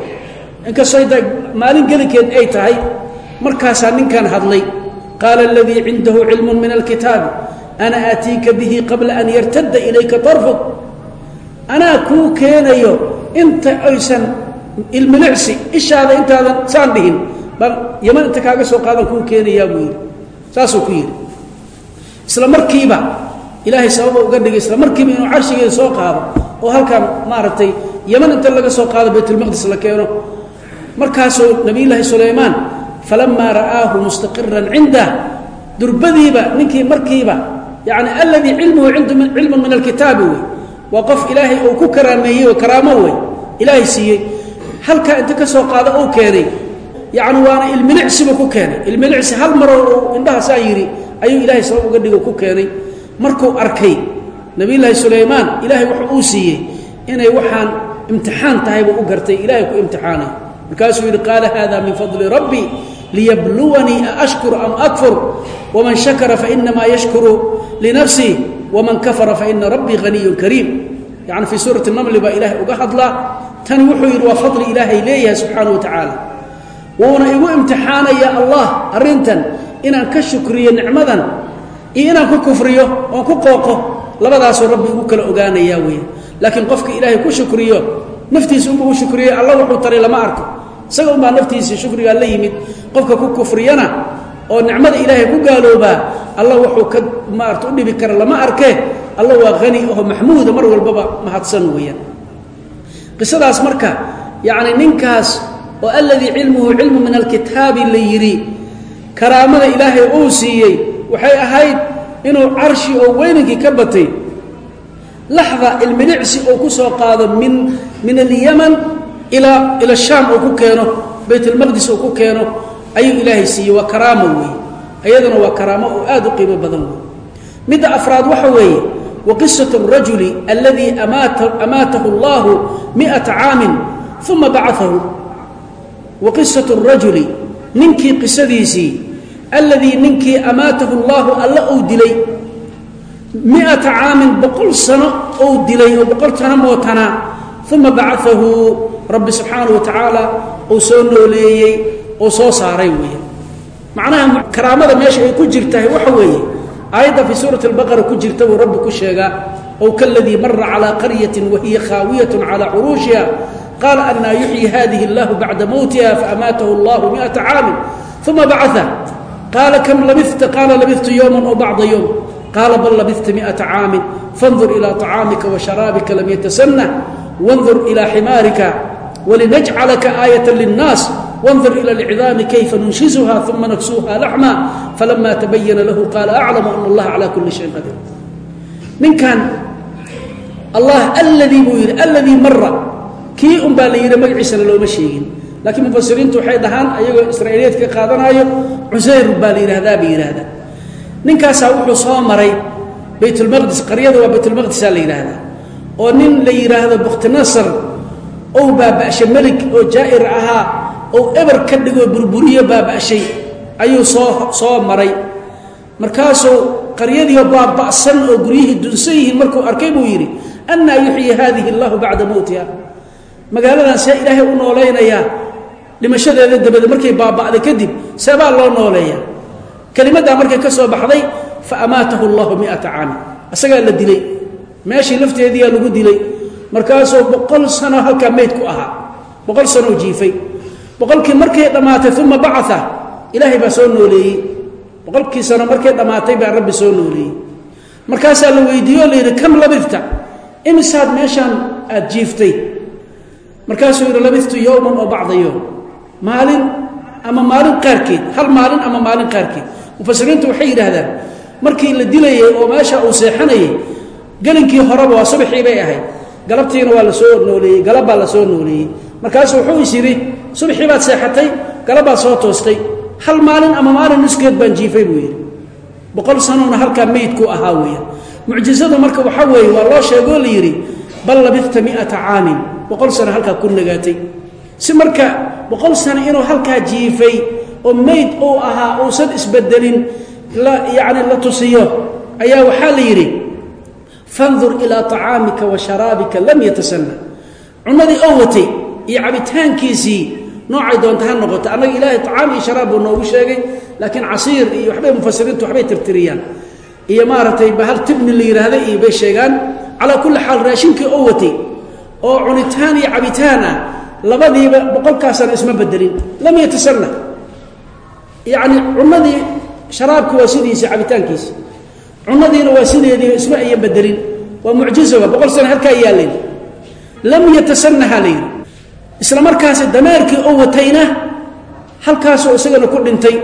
inkastoo inta maalin gelinkeed ay tahay markaasaa ninkan hadlay qaala aladii cindahu cilmun min alkitaabi ana aatiika bihi qabla an yartadda ilayka tarfuk anaa kuu keenayo inta aysan ilmilicsi ishaada intaadan saan dhihin baan yaman inta kaaga soo qaadan kuu keenayaa buu yidhi. Saasuu ku yidhi. Isla markiiba ilaahay sababa uga dhigay isla markiiba inuu carshigeeda soo qaado oo halkaan maaragtay yaman inta laga soo qaado baytulmaqdis la keeno. Markaasuu nabiyullaahi sulaymaan falamaa ra'aahu mustaqiran cindah durbadiiba ninkii markiiba yacni aladii cilmuhu cilmun min alkitaabi wey waa qof ilaahay uu ku karaameeyey oo karaamo wey ilaahay siiyey halkaa inta ka soo qaado uu keenay yacni waana ilmilicsibu ku keenay. Ilmilicsi hal maroo uu indhaha saa yidhi ayuu ilaahay sabab uga dhigo ku keenay. Markuu arkay nabiyullaahi sulaymaan ilaahay wuxuu uu siiyey inay waxaan imtixaan tahayba u gartay. Ilaahay ku imtixaanay. Markaasuu yidhi qaala hada min fadli rabbii liyabluwanii aashkur am akfur? Waman shakara fainamaa yashkuru linafsih waman kafara faina rabbii haniyun kariim yacni fii suurati namli baa ilaahay uga hadlaa. Tani wuxuu yidhi waa fadli ilaahay leeyahay subxaana wa tacaala. Wuuna igu imtixaanaya allah arrintan inaan ka shukriyo nicmadan iyo inaan ku kufriyo oon ku qooqo labadaasoo rabbi igu kala ogaanayaa weeye. Laakiin qofka ilaahay ku shukriyo naftiisa unbuu shukriyo alla wuxuu taray lama arko. Isaga unbaa naftiisii shukrigaa la yimid qofka ku kufriyana oo nicmada ilaahay ku gaaloobaa alla wuxuu ka maarata u dhibi kara lama arkee. Alla waa hani oo maxmuuda mar walbaba mahadsan weeyaan. Qisadaas marka yacni ninkaas oo aladii cilmuhu cilmu min alkitaabi la yidhi karaamada ilaahay uu siiyey waxay ahayd inuu carshi oo weynankii ka batay. Laxda ilmilicsi uu ku soo qaado min min alyaman ilaa ila shaam uu ku keeno baytlmaqdis uu ku keeno ayuu ilaahay siiyey waa karaamo weeye ayaduna waa karaamo oo aad u qiimo badan wey midda afraad waxa weeye wa qisat rajuli aladii amaatahu allahu miata caamin uma bacaahu wa qisat rajuli ninkii qisadiisii alladii ninkii amaatahu allahu alla uu dilay. Miata caamin boqol sano ou dilay oo boqol sano mootanaa uma bacaahu rabbi subxaanahu wa tacaala uu soo nooleeyey oo soo saaray weeye macnaha karaamada meesha ay ku jirtahay waxa weeye aayadda fii suurati albaqara ku jirta buu rabbi ku sheegaa ow kaladii mara calaa qaryatin wahiya khaawiyatun calaa curuushiha qaala anaa yuxyi hadihi allahu bacda mowtiha faamaatahu allahu miata caamin uma bacaa qaala kam labista qaala labidtu yowman oo bacda yowm qaala bal labista miata caamin fandur ilaa طacaamika wa lam yatasanah wandur ilaa ximaarika walinajcalaka aayata linnaas wandur ila alcidaami kayfa nunshizuha uma naksuuha laxma falama tabayana lahu qaala aclamu ana allaha calaa kuli shayin qadiir ninkan allah alladii buu yidhi alladii mara kii un baa la yidhi magaciisana looma sheegin laakiin mufasiriintu waxay dhahaan ayagoo israa'iiliyeedka qaadanaayo cusayr baa la yidhahdaa bay yidhaahdaa ninkaasaa wuxuu soo maray baytulmaqdis qaryada waa baytulmaqdisaa la yidhaahdaa oo nin la yidhaahdo bukhtinasar ou baaba'shay melig oo jaa'ir ahaa ou eber ka dhigoo burburiyo baaba'shay ayuu soo soo maray. Markaasuu qaryadiio baaba'san oo guryihii dunsan yihiin markuu arkay buu yidhi annaa yuxyi haadihi allahu bacda mowtiha magaaladan see ilaahay u noolaynayaa dhimashadeeda dabade markay baaba'day kadib seebaa loo nooleeyaa. Kelimaddaa markay ka soo baxday fa amaatahu allahu miata caami asagaa la dilay. Meeshii lafteediyaa lagu dilay. Markaasuu boqol sano halkaa meyd ku ahaa. Boqol sanoo jiifay boqolkii markay dhammaatay uma bacaa ilaahay baa soo nooleeyey. Boqolkii sano markay dhammaatay baa rabbi soo nooleeyey. Markaasaa la weydiiye oo layidhi kam labidta imisaad meeshaan aad jiiftay. Markaasuu yidhi labidtu yowman oo bacda yowm maalin ama maalin qaarkeed hal maalin ama maalin qaarkeed. Mufasiriintu waxay yidhaahdaan markii la dilayay oo meesha uu seexanayay gelinkii horeba waa subaxii bay ahayd. Galabtiina waa la soo nooleeyey galabbaa la soo nooleeyey. Markaasu wuxuu is yidhi subaxii baad seexatay galabbaad soo toostay. Hal maalin ama maalin nuskeed baan jiifay buu yidhi. Boqol sanoona halkaa meydku ahaa weeyaan. Mucjizadu marka waxaa weeye waa loo sheegoo la yidhi bal labidta miata caamin. Boqol sano halkaa ku nagaatay. Si marka boqol sano inuu halkaa jiifay oo meyd uu ahaa uusan isbedelin la yacni la tusiyo ayaa waxaa la yidhi fandur ilaa طacaamika wa sharaabika lam yatasanna. Cunadii oo watay iyo cabitaankiisii noocay doonta ha noqoto. Annaga ilaahay طacaam iyo sharaab buu noogu sheegay laakiin casiir iyo waxbay mufasiriintu waxbay tirtiriyaan. Iyo maaragtay bahal tibni la yidhaahda iyo bay sheegaan calaa kulli xaal raashinkii oo watay oo cunitaan iyo cabitaan ah labadiiba boqolkaasana isma bedelin lam yatasanna yacni cunadii sharaabki waa sidiisi cabitaankiisi. Cunadiina waa sideedii isma ayan bedelin. Waa mucjiza waa boqol sano halkaa yaallen lam yatasannaha la yidhi isla markaasi dameerkii oo watayna halkaasoo isagana ku dhintay.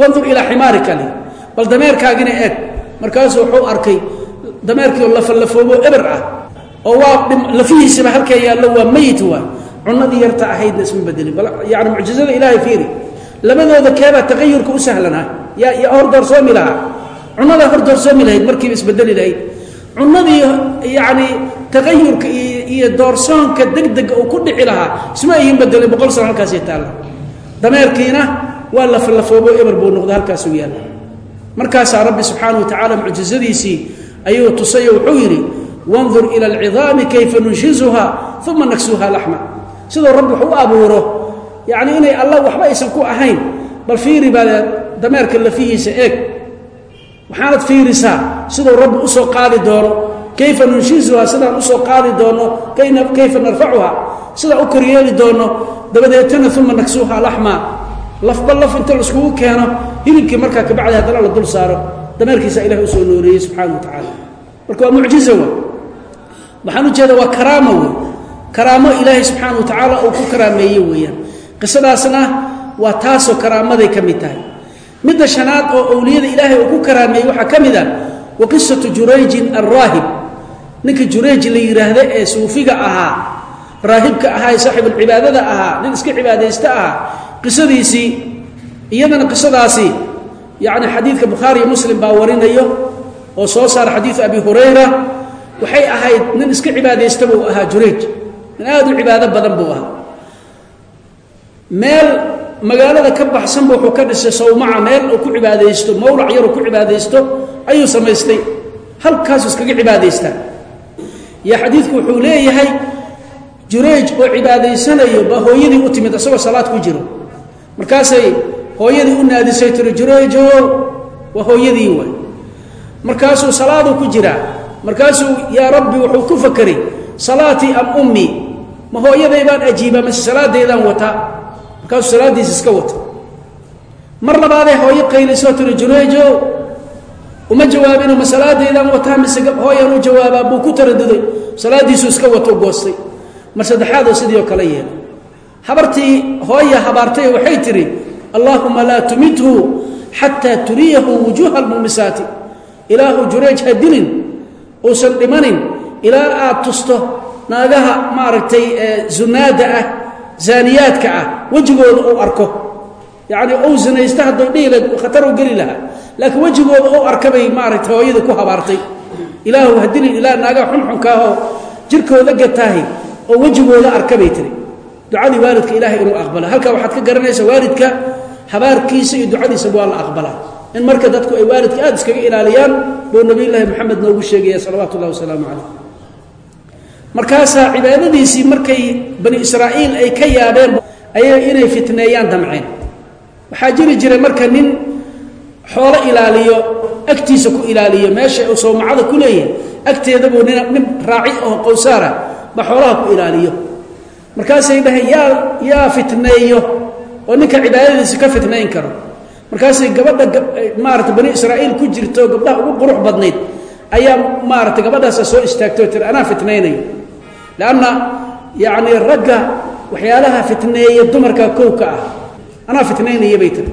Wandur ilaa ximaarika bal dameerkaagina eeg. Markaasuu wuxuu arkay dameerkiioo lafalafoobo eber ah oo waa lafihiisiba halkaa yaallo waa meyit waa. Cunadii yarta ahaydna isma bedelin. Bal yani mucjizada ilaahay fiiri labadooda keebaa taqayurka u sahlanaa yaa yaa hor doorsoomi lahaa cunadaa hor doorsoomi lahayd markiiba isbedeli lahayd cunadii yacni taqayurka iyo doorsoonka degdega uu ku dhici lahaa. Isma ayin bedelin boqol sano halkaasay taalla. Dameerkiina waa lafalafoobo eber buu noqda halkaasuu yaalla. Markaasaa rabbi subxaana wa tacaala mucjizadiisii ayuu tusayo wuxuu yidhi wandur ila alcidaami kayfa nunshizuha uma naksuuha laxma. Siduu rabbi wax u abuuro yacni inay alla waxba aysan ku ahayn bal fiiri baa dameerka lafihiisa eeg. Waxaanad fiirisaa siduu rabbi u soo qaadi doono kayfa nunshizuha sidaan u soo qaadi doono kayfa narfacuha sidaan u koryeeli doono dabadeetana uma naksuuha laxma lafba laf inta laiskugu keeno hilibkii markaa kabacdi haddana la dul saaro dameerkiisa ilahay u soo nooreeyey subxaana wa tacaala marka waa mucjiza wa waxaan ujeeda waa karaamo wey karaamo ilaahay subxaana wa tacaala uu ku karaameeye weeyaan qisadaasna waa taasoo karaamaday ka tahay midda shanaad oo owliyada ilaahay uu ku karaameeyey waxaa ka mid a wa qisatu jurayjin ninka jurayj la yidhaahda ee suufiga ahaa raahibka ahaa ee saaxibulcibaadada ahaa nin iska cibaadaysta ahaa qisadiisii iyadana qisadaasi yacni xadiidka bukhaari iyo muslim baa warinayo oo soo saara xadiidu abi hurayra waxay ahayd nin iska cibaadaysta buu ahaa jureej. Nin aada u cibaado badan buu ahaa. Meel magaalada ka baxsanba wuxuu ka dhisay sawmaca meel uu ku cibaadaysto mawlac yaruu ku cibaadaysto ayuu samaystay. Halkaasuu iskaga cibaadaystaa iyo xadiidku wuxuu leeyahay jureej oo cibaadaysanayo baa hooyadii u timid isagoo salaad ku jiro. Markaasay hooyadii u naadisay tiri jureejo waa hooyadii waay. Markaasuu salaaduu ku jiraa markaasuu yaa rabbi wuxuu ku fakeray salaatii am ummii ma hooyaday baan ajiibaa mase salaadeydaan wataa markaasuu salaaddiisa iska wata. Mar labaaday hooyo qaylisoo tiri jureejo uma jawaabino ma salaadeydaan wataa mise hooyan u jawaabaa buu ku taraduday. Salaaddiisuu iska wato goostay. Mar saddexaadoo sidii oo kale yeelay habartii hooya habaartay waxay tidhi allaahuma laa tumithu xataa turiyahu wujuuha almuumisaati ilaahu jureej ha dilin uusan dhimanin ilaa aad tusto naagaha maaragtay zunaada ah zaaniyaadka ah wejigooda uu arko yacni ou zinaysta hadduu dhihile khatar u geli lahaa. Laakiin wejigooda ou arkabay maaragtay hooyada ku habaartay. Ilaahu ha dilin ilaa naagaha xunxunkaahoo jirkooda gataahi oo wejigooda arkabay tiri. Ducadii waalidka ilaahay inuu aqbala halkaa waxaad ka garanaysa waalidka habaarkiisa iyo ducadiisaba waa la aqbalaa. In marka dadku ay waalidka aada iskaga ilaaliyaan buu nabiyulaahi moxamed noogu sheegaya salawaatu wasalaamu calayh. Markaasaa cibaadadiisii markay bani israa'iil ay ka yaabeen ayay inay fitneeyaan damceen waxaa jiri jiray marka nin xoolo ilaaliyo agtiisa ku ilaaliyo meesha uu sawmacada ku leeyahay agteeda buu nin raaci oo qowsaara ba xoolaha ku ilaaliyo. Markaasay dhaheen yaa yaa fitneeyo oo ninka cibaadadiisa ka fitnayn karo. Markaasay gabadha maarata bani israa'iil ku jirto gabdhaha ugu qurux badnayd ayaa maarata gabadhaasa soo istaagtoo tiri anaa fitnaynayo lanna yacni ragga waxyaalaha fitneeya dumarka kowka ah anaa fitnaynaya bay tiri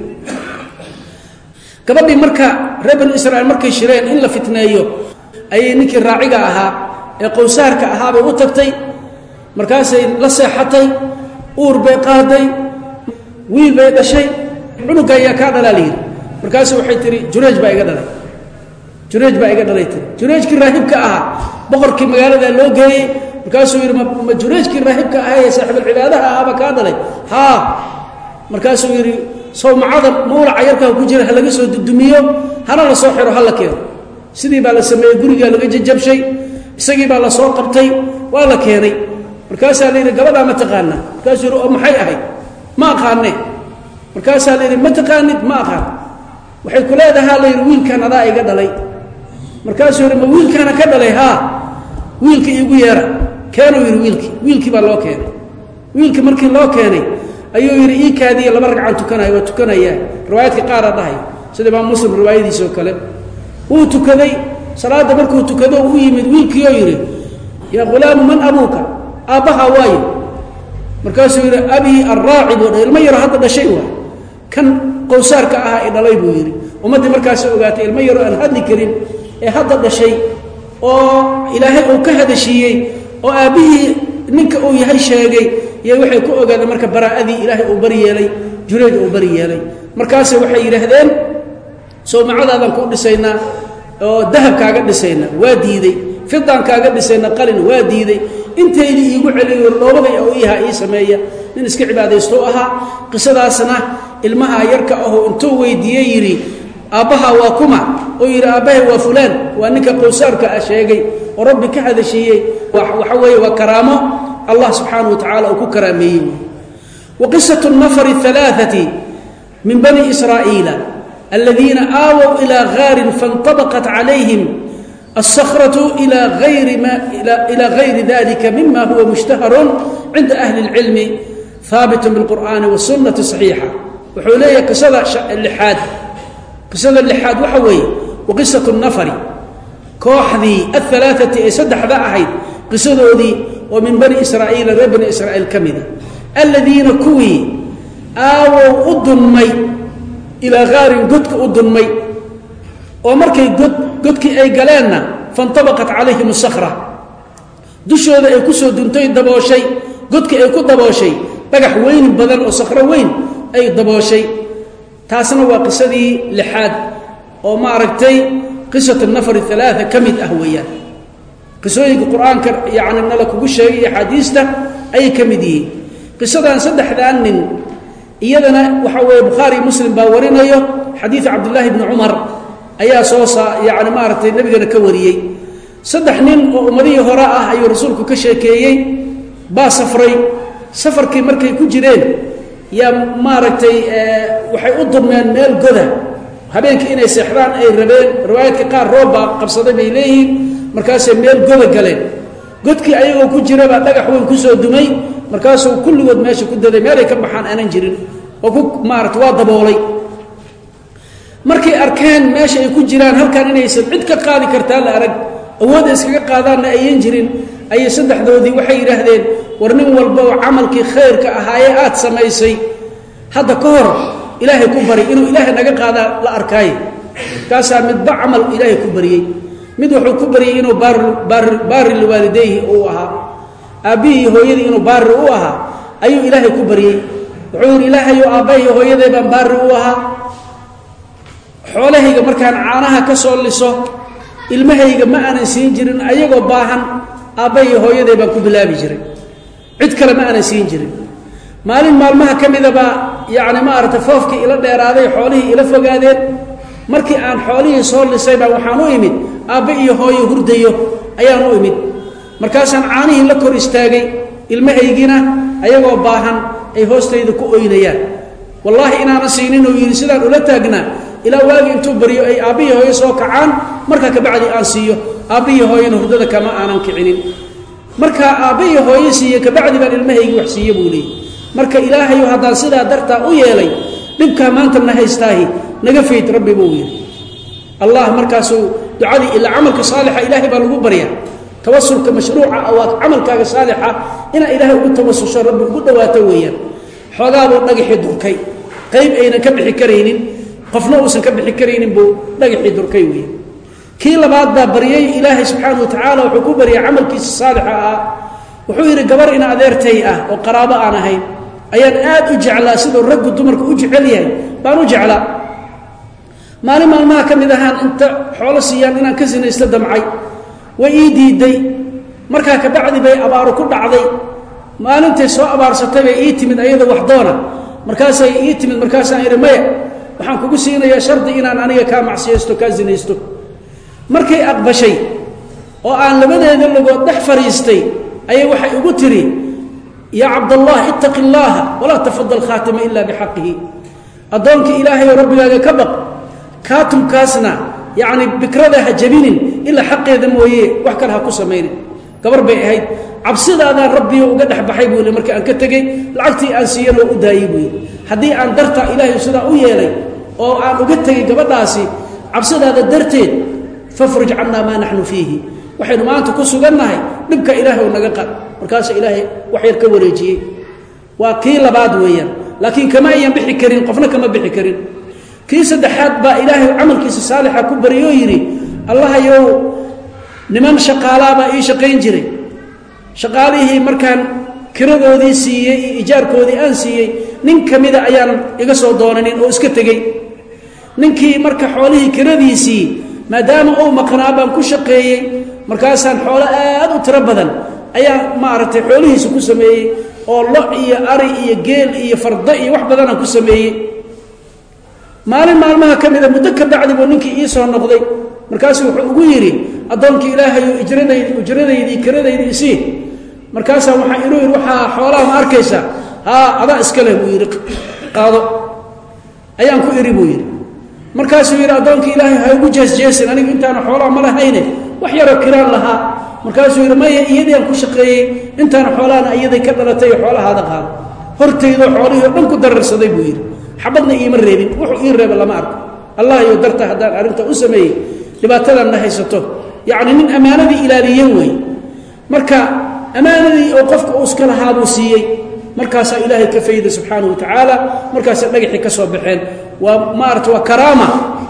gabadhii marka reer bani israiil markay shireen in la fitneeyo ayay ninkii raaciga ahaa ee qowsaarka ahaabay u tagtay. Markaasay la seexatay uur bay qaaday wiil bay dhashay cunugga ayaa kaa dhalaa layidhi markaasu waxay tihi jureej baa iga dhalay. Jureej baa iga dhalay tiri jureejkii raahibka ahaa boqorkii magaalada loo geeyey markaasuu yidhi ma jureejkii raahibka ahaa ee saaxiibulcibaadaha ahaaba kaa dhalay. Haa markaasuu yidhi sawmacada mawlaca yarkaa ku jira ha laga soo dudumiyo hana la soo xiro ha la keeno. Sidii baa la sameeyey gurigaa laga jajabshay isagii baa la soo qabtay waa la keenay. Markaasaa la yidhi gabadhaa ma taqaanaa. Markaasuu yidhi oo maxay ahayd? Ma aqaane markaasaa la yidhi ma taqaanid? Ma aqaan. Waxay ku leedahaa la yidhi wiilkan adaa iga dhalay. Markaasuu yidhi ma wiilkaana ka dhalay haa wiilka iigu yeera keenuu yidhi wiilkii wiilkii baa loo keenay. Wiilkii markii loo keenay ayuu yidhi ii kaadiya laba ragcaan tukanayo waa tukanayaa riwaayaadka qaara dhahay sida imaam muslim riwaayadiisoo kale. Wuu tukaday salaadda markuu tukado u yimid wiilkiioo yidhi yaa khulaamu man abuuka? Aabbaha waayo markaasuu yidhi abii arraaci buu dha ilmo yaro hadda dhashay waa. Kan qowsaarka ahaa i dhalay buu yidhi. Ummaddii markaasi ogaatay ilmo yaro aan hadli karin ee hadda dhashay oo ilaahay uu ka hadashiiyey oo aabbihii ninka uu yahay sheegay iyo waxay ku ogaadeen marka baraa'adii ilaahay uu bari yeelay jureej uu bari yeelay. Markaase waxay yidhaahdeen sawmacadaadaan kuu dhisaynaa oo dahab kaaga dhisaynaa waa diidey fidaan kaaga dhisayna qalin waa diiday. Intaydii iigu celiyo dhoobada u yaha ii sameeya. Nin iska cibaadaysto ahaa qisadaasna ilmaha yarka ahoo intuu weydiiyey yidhi aabbaha waa kuma. Oo yidhi aabbahay waa fulaan. Waa ninka qowsaarka ah sheegay oo rabbi ka hadashiiyey. Waxa weeye waa karaamo allah subxaanah wa tacala uu ku karaameeyey wa qisatu nafari alaaati min bani israa'iila aladiina aawow ilaa gaarin faاnطabaqat calayhim الصخرة إلى غير, ما إلى غير ذلك مما هو مشتهر عند أهل العلم ثابت بالقرآن والسنة الصحيحة وحولية قصة اللحاد قصة اللحاد وحوي وقصة النفر كوحذي الثلاثة سدح oo min bani israaiila reer bani israaiil ka mida ah, aladiina kuwii aawow u dunmay ilaa aarin godka u dunmay oo markay god godkii ay galeenna fantabaqat calayhim sakra dushooda ay ku soo duntay dabooshay godkii ay ku dabooshay dhagax weyni badan oo sakro weyn ay dabooshay. Taasna waa qisadii lixaad oo maaragtay qisat nafar alaaa ka mid ah weeyaan qisooyinka qur'aanka yani nala kugu sheegay axaadiista ayay ka mid yihiin. Qisadan saddexdan nin iyadana waxa weeye bukhaari muslim baa warinayo xadiid cabdillaahi bni cumar ayaa soo saa yani maaragtay nebigana ka wariyey. Saddex nin oo ummadihii hore ah ayuu rasuulku ka sheekeeyey baa safray. Safarkii markay ku jireen yaa maaragtay waxay u dulmeen meel goda. Habeenkii inay seexdaan ay rabeen riwaayadka qaar roobbaa qabsaday bay leeyihiin markaasay meel goda galeen. Godkii ayagoo ku jirabaa dhagax weyn ku soo dumay markaasuu kulligood meesha ku daday meelay ka baxaan aanan jirin oo ku maarata waa daboolay. Markay arkeen meesha ay ku jiraan halkan inaysan cid ka qaadi kartaa la arag awoodda iskaga qaadaanna ayan jirin ayay saddexdoodii waxay yidhaahdeen war nin walba oo camalkii khayrka ahaaye aad samaysay hadda ka hor ilaahay ku bari inuu ilaahay naga qaadaa la arkaaye. Kaasaa midba camal ilaahay ku bariyey mid wuxuu ku baryey inuu baari liwaalidayhi uu ahaa. Aabbihii hooyadii inuu baari u ahaa ayuu ilaahay ku baryey wuxuu yidhi ilaahayo aabbahiy hooyaday baan baari u ahaa. Xoolahayga markaan caanaha ka soo liso ilmahayga ma aanan siin jirin ayagoo baahan aabbahiy hooyaday baan ku bilaabi jiray. Cid kale ma aanan siin jirin. Maalin maalmaha ka midabaa yacni maaragtay foofkii ila dheeraaday xoolihii ila fogaadeen markii aan xoolihii soo lisay baa waxaan u imid aabbe iyo hooyo hurdayo ayaan u imid. Markaasaan caanihii la kor istaagay ilmahaygiina ayagoo baahan ay hoostayda ku oynayaan. Wallaahi inaanan siinin uu yidhi sidaan ula taagnaa ilaa waagi intuu baryo ay aabbihii hooyo soo kacaan markaa kabacdi aan siiyo aabbihii hooyana hurdada kama aanan kicinin. Markaa aabbihii hooyo siiye kabacdi baan ilmahaygii wax siiye buu leeyay marka ilaahayu haddaan sidaa dartaa u yeelay dhibkaa maanta na haystaahi naga fayd rabbi buu yidhi. Allah markaasuu ducadii ilaa camalka saalixa ilaahay baa lagu baryaa. Tawasulka mashruuca waa camalkaaga saalixa inaa ilaahay ugu tawasusho rabbi ugu dhawaato weeyaan. Xoogaabuu dhagaxii durkay. Qayb aynan ka bixi karaynin qofna uusan ka bixi karaynin buu dhagaxii durkay weeyaan. Kii labaad baa baryay ilaahay subxaana wa tacaala wuxuu ku baryay camalkiisa saalixa ah. Wuxuu yidhi gabar ina adeertay ah oo qaraabo aan ahayn ayaan aad u jeclaa siduu raggu dumarku u jecel yahay baan u jeclaa maalin maalmaha ka mid ahaan inta xoolo siiyaan inaan ka sinaysto damcay. Way ii diiday. Markaa kabacdi bay abaaru ku dhacday. Maalintay soo abaarsatay bay ii timid ayada waxdoona markaasay ii timid markaasaan idhi maya waxaan kugu siinayaa shardi inaan aniga kaa macsiyaysto kaa sinaysto markay aqbashay oo aan labadeeda logood dhex fadhiistay ayay waxay igu tidhi yaa cabdallah ittaqi illaaha walaa tafadal khaatima ila bixaqihi addoonkii ilaahayo rabbigaaga ka baq kaatumkaasna yacni bikrada ha jabinin ilaa xaqeeda mooye wax kale ha ku samaynin. Gabar bay ahayd cabsidaadaan rabbiyo uga dhex baxay buu marka aan ka tegey lacagtii aan siiyana waa u daayey buu yidhi. Haddii aan dartaa ilaahay sidaa u yeelay oo aan uga tegey gabadhaasi cabsidaada darteed fafruj cannaa maa naxnu fiihi. Waxaynu maanta ku sugannahay dhibka ilaahay naga qad. Markaasa ilaahay wax yar ka wareejiyey. Waa kii labaad weeyaan. Laakiin kama ayan bixi karin qofna kama bixi karin kii saddexaad baa ilaahay camalkiisa saalixa ku baryoo yidhi allahayow niman shaqaalaabaa ii shaqayn jiray. Shaqaalihii markaan kiradoodii siiyey iyo ijaarkoodii aan siiyey nin ka mida ayaanan iga soo doonanin oo iska tegey. Ninkii marka xoolihii kiradiisii maadaama uu maqnaa baan ku shaqeeyey markaasaan xoolo aad u tiro badan ayaa maaragtay xoolihiisa ku sameeyey oo lo iyo ari iyo geel iyo fardo iyo wax badanaan ku sameeyey maalin maalmaha ka mida muddo ka bacdi buu ninkii ii soo noqday. Markaasuu wuxuu ugu yidhi addoonkii ilaahayu ujradaydii kiradaydii isii markaasaa waxaa inuu yidhi waxaa xoolaha ma arkaysaa haa adaa iska leh buu yidhi. Qaado. Ayaan ku idhi buu yidhi. Markaasuu yidhi addoonkii ilaahay ha igu jeesjeesin anigu intaana xoolaha ma lahayne. Wax yaroo kiraan lahaa. Markaasuu yidhi maya iyadii aan ku shaqeeyey intaana xoolahana iyaday ka dhalatay oo xoolahaada qaado. Hortaydoo xoolihii o dhan ku dararsaday buu yidhi xabadna iima reebin wuxuu ii reeba lama arko. Allah iyo darta haddaan arrinta u sameeyey dhibaatadanna haysato. Yacni nin ammaanadii ilaaliye wey. Marka ammaanadii oo qofka uu iska lahaa buu siiyey markaasaa ilaahay ka fayda subxaana wa tacaala markaasay dhagaxii ka soo baxeen. Waa maarata waa karaama.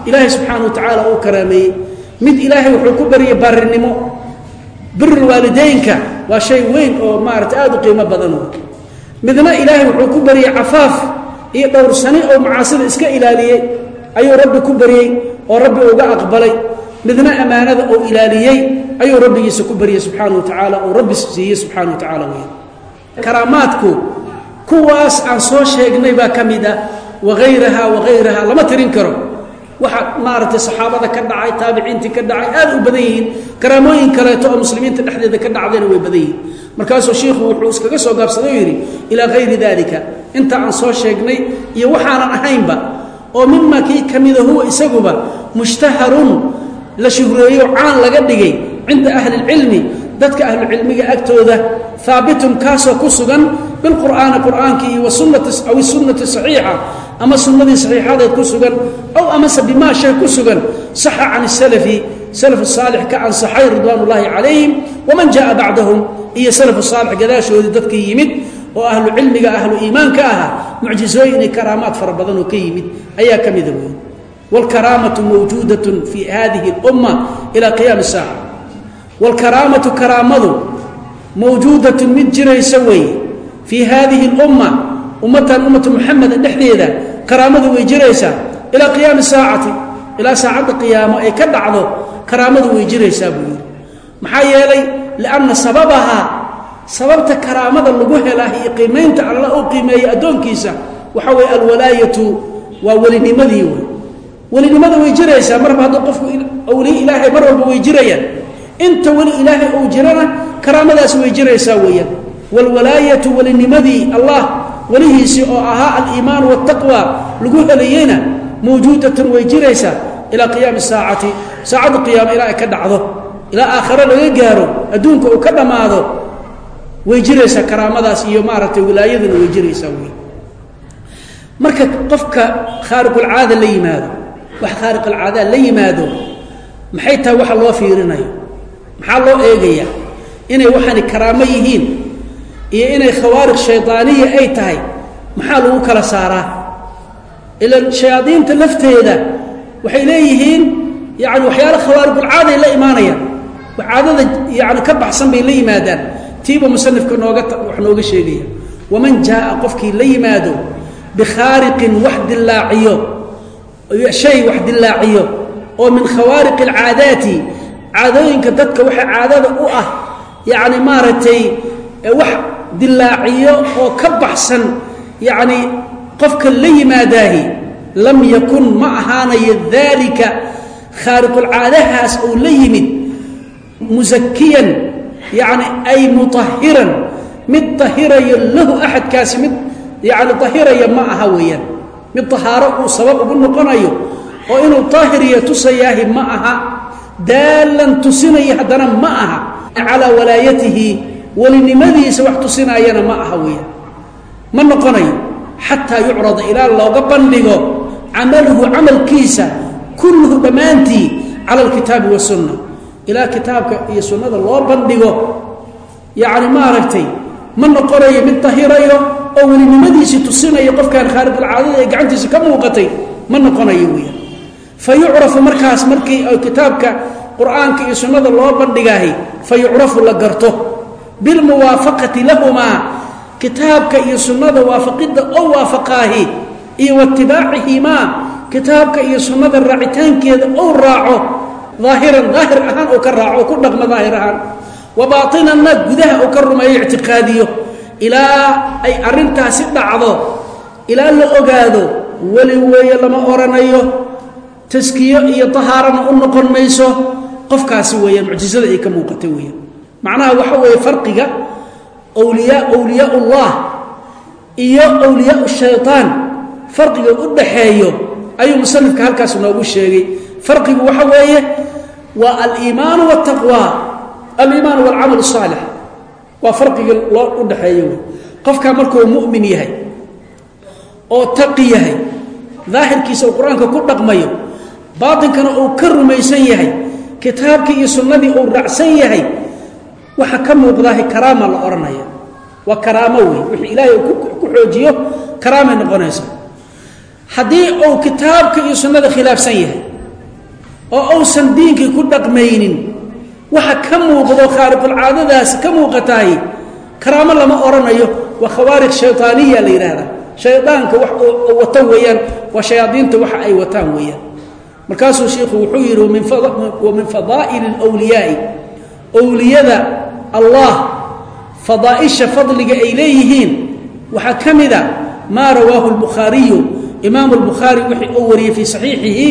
Ilaahay subxaana wa tacaala uu karaameeyey. Mid ilaahay wuxuu ku baryay baarinimo. Birulwaalideynka waa shay weyn oo maarata aada u qiimo badan. Midna ilaahay wuxuu ku baryey cafaaf iyo dhowrsani oo macaasida iska ilaaliyey ayuu rabbi ku baryey oo rabbi uga aqbalay. Midna ammaanada oo ilaaliyey ayuu rabbigiisa ku baryey subxaana wa tacaala oo rabbi siiyey subxaana wa tacaala weyn. Karaamaadku kuwaas aan soo sheegnay baa ka mid ah waayraha waayraha lama tirin karo. Waxa maaragtay saxaabada ka dhacay taabiciintii ka dhacay aad u badan yihiin. Karaamooyin kaleeto oo muslimiinta dhexdeeda ka dhacdayna way badan yihiin markaasuu shiikhu wuxuu iskaga soo gaabsaday oo yidhi ilaa hayri dalika inta aan soo sheegnay iyo waxaanan ahaynba oo mima kii ka mida huwa isaguba mushtaharun la shuhreeyo caan laga dhigay cinda ahli اlcilmi dadka ahlucilmiga agtooda haabitun kaasoo ku sugan bilqur'aani qur'aankii iyo aw sunnati saxiixa ama sunnadii saxiixadeed ku sugan aw amase bimaa shay ku sugan saxa can salafi salaf saalix ka ansaxay ridwaan ullaahi calayhim waman jaءa bacdahum iyo salafu saalix gadaashoodii dadkii yimid oo ahlu cilmiga ahlu iimaanka ahaa mucjizooyin iyo karaamaad fara badan oo ka yimid ayaa ka mida wey wاlkaraamaةu mawjuudaة fi hadihi اlأumma ilى qiyaami الsaaca wاlkaraamatu karaamadu mawjuudatun mid jiraysa weeye fii haadihi اlumma ummatan ummatu muxameda dhexdeeda karaamadu way jiraysaa ilaa qiyaami saacati ilaa saacadda qiyaamo ay ka dhacdo karaamadu way jiraysaa buu yidhi. Maxaa yeelay lianna sababahaa sababta karaamada lagu helaa iyo qiimaynta alla uu qiimeeyey addoonkiisa waxaa weeye alwalaayatu waa welinimadii wey. Welinimada way jiraysaa marba hadduu qofku awliye ilaahay mar walba way jirayaan. Inta weli ilaahay uu jirana karaamadaas way jiraysaa weeyaan. Waalwalaayatu welinimadii allah welihiisii oo ahaa aliimaan waataqwa lagu helayeyna mawjuudatan way jiraysaa ilaa qiyaami saacati saacadda qiyaama ilaa ay ka dhacdo ilaa aakhare laga gaaro adduunka uu ka dhammaado way jiraysaa karaamadaas iyo maaragtay wilaayaduna way jiraysaa wey marka qofka khaariqulcaada la yimaado wax khaariqulcaada la yimaado maxay tahay waxa loo fiirinayo? Maxaa loo eegayaa? Inay waxaani karaamo yihiin iyo inay khawaariq shaydaaniya ay tahay maxaa lagu kala saaraa? Ilan shayaadiinta lafteeda waxay leeyihiin yani waxyaala khawaariqulcaaday la imaanayaan. Caadada yani ka baxsan bay la yimaadaan. Tiiba musanifka nooga wax nooga sheegaya. Waman jaaa qofkii la yimaado bikhaariqin wax dilaaciyo shay wax dilaaciyo oo min khawaariqi alcaadaati caadooyinka dadka waxa caadada u ah yacni maaragtay wax dilaaciyo oo ka baxsan yacni qofka la yimaadaahi lam yakun ma ahaanayo daalika khaariqulcaadahaas ou la yimid musakiyan yacni ay mutahiran mid tahirayo lahu axadkaasi mid yacni tahiraya ma aha weeyaan. Mid tahaaro uu sabab ugu noqonayo oo inuu taahiriyo tusayaahi ma aha daalan tusinaya haddana ma aha calaa walaayatihi welinimadiisa wax tusinaayana ma aha weeyaan. Ma noqonayo xataa yucrada ilaa looga bandhigo camaluhu camalkiisa kulluhu dhammaantii cala alkitaabi wasunna ilaa kitaabka iyo sunnada loo bandhigo yacni maaragtay ma noqonayo mid tahirayo oo welinimadiisii tusinayo qofkaan khaariqulcaadada ee gacantiisa ka muuqatay ma noqonayo weeyaan fa markaas markii kitaabka qur'aanka iyo sunnada loo bandhigaahi fa yucrafu la garto. Bilmuwaafaqati lahumaa kitaabka iyo sunnada waafaqidda oo waafaqaahi iyo waitibaacihimaa kitaabka iyo sunnada raacitaankeeda ou raaco daahiran daahir ahaan ou ka raaco ku dhaqmo daahir ahaan. Wa baatinanna gudaha uu ka rumeeyo ictiqaadiyo. Ilaa ay arrintaasi dhacdo ilaa la ogaado weli weeye lama oranayo taskiyo iyo tahaarana u noqon mayso qofkaasi weeyaan mucjizada ay ka muuqata weeyaan macnaha waxa weeye farqiga wliyaa wliyaa ullah iyo wliyaa shaytaan farqiga u dhaxeeyo ayuu musanifka halkaas noogu sheegay. Farqigu waxa weeye waa aliimaanu wtaqwa aliimaan waalcamal saalix waa farqigii loo u dhaxeeyo wey qofkaa markuu mu'min yahay oo taqi yahay daahirkiisa uu qur'aanka ku dhaqmayo baatinkana uu ka rumaysan yahay kitaabkii iyo sunnadii uu raacsan yahay waxa ka muuqdaa karaama la odhanaya waa karaamo wey wixii ilaahay ku xoojiyo karaamay noqonaysa haddii uu kitaabka iyo sunnada khilaafsan yahay oo uusan diinkii ku dhaqmaynin waxa ka muuqdo khaariqulcaadadaasi ka muuqataay karaamo lama odhanayo waa khawaarij shaytaaniya la yidhaahdaa shayaanka wax wata weeyaan waa shayaadiinta waxa ay wataan weeyaan. Markaasuu shiikhu wuxuu yidhi wa min fadaa'ili اlwliyaai owliyada allah fadaaisha fadliga ay leeyihiin waxaa ka mida maa rawaahu اlbukhaariyu imaam اlbukhaari wixii uu wariyey fii saxiixihi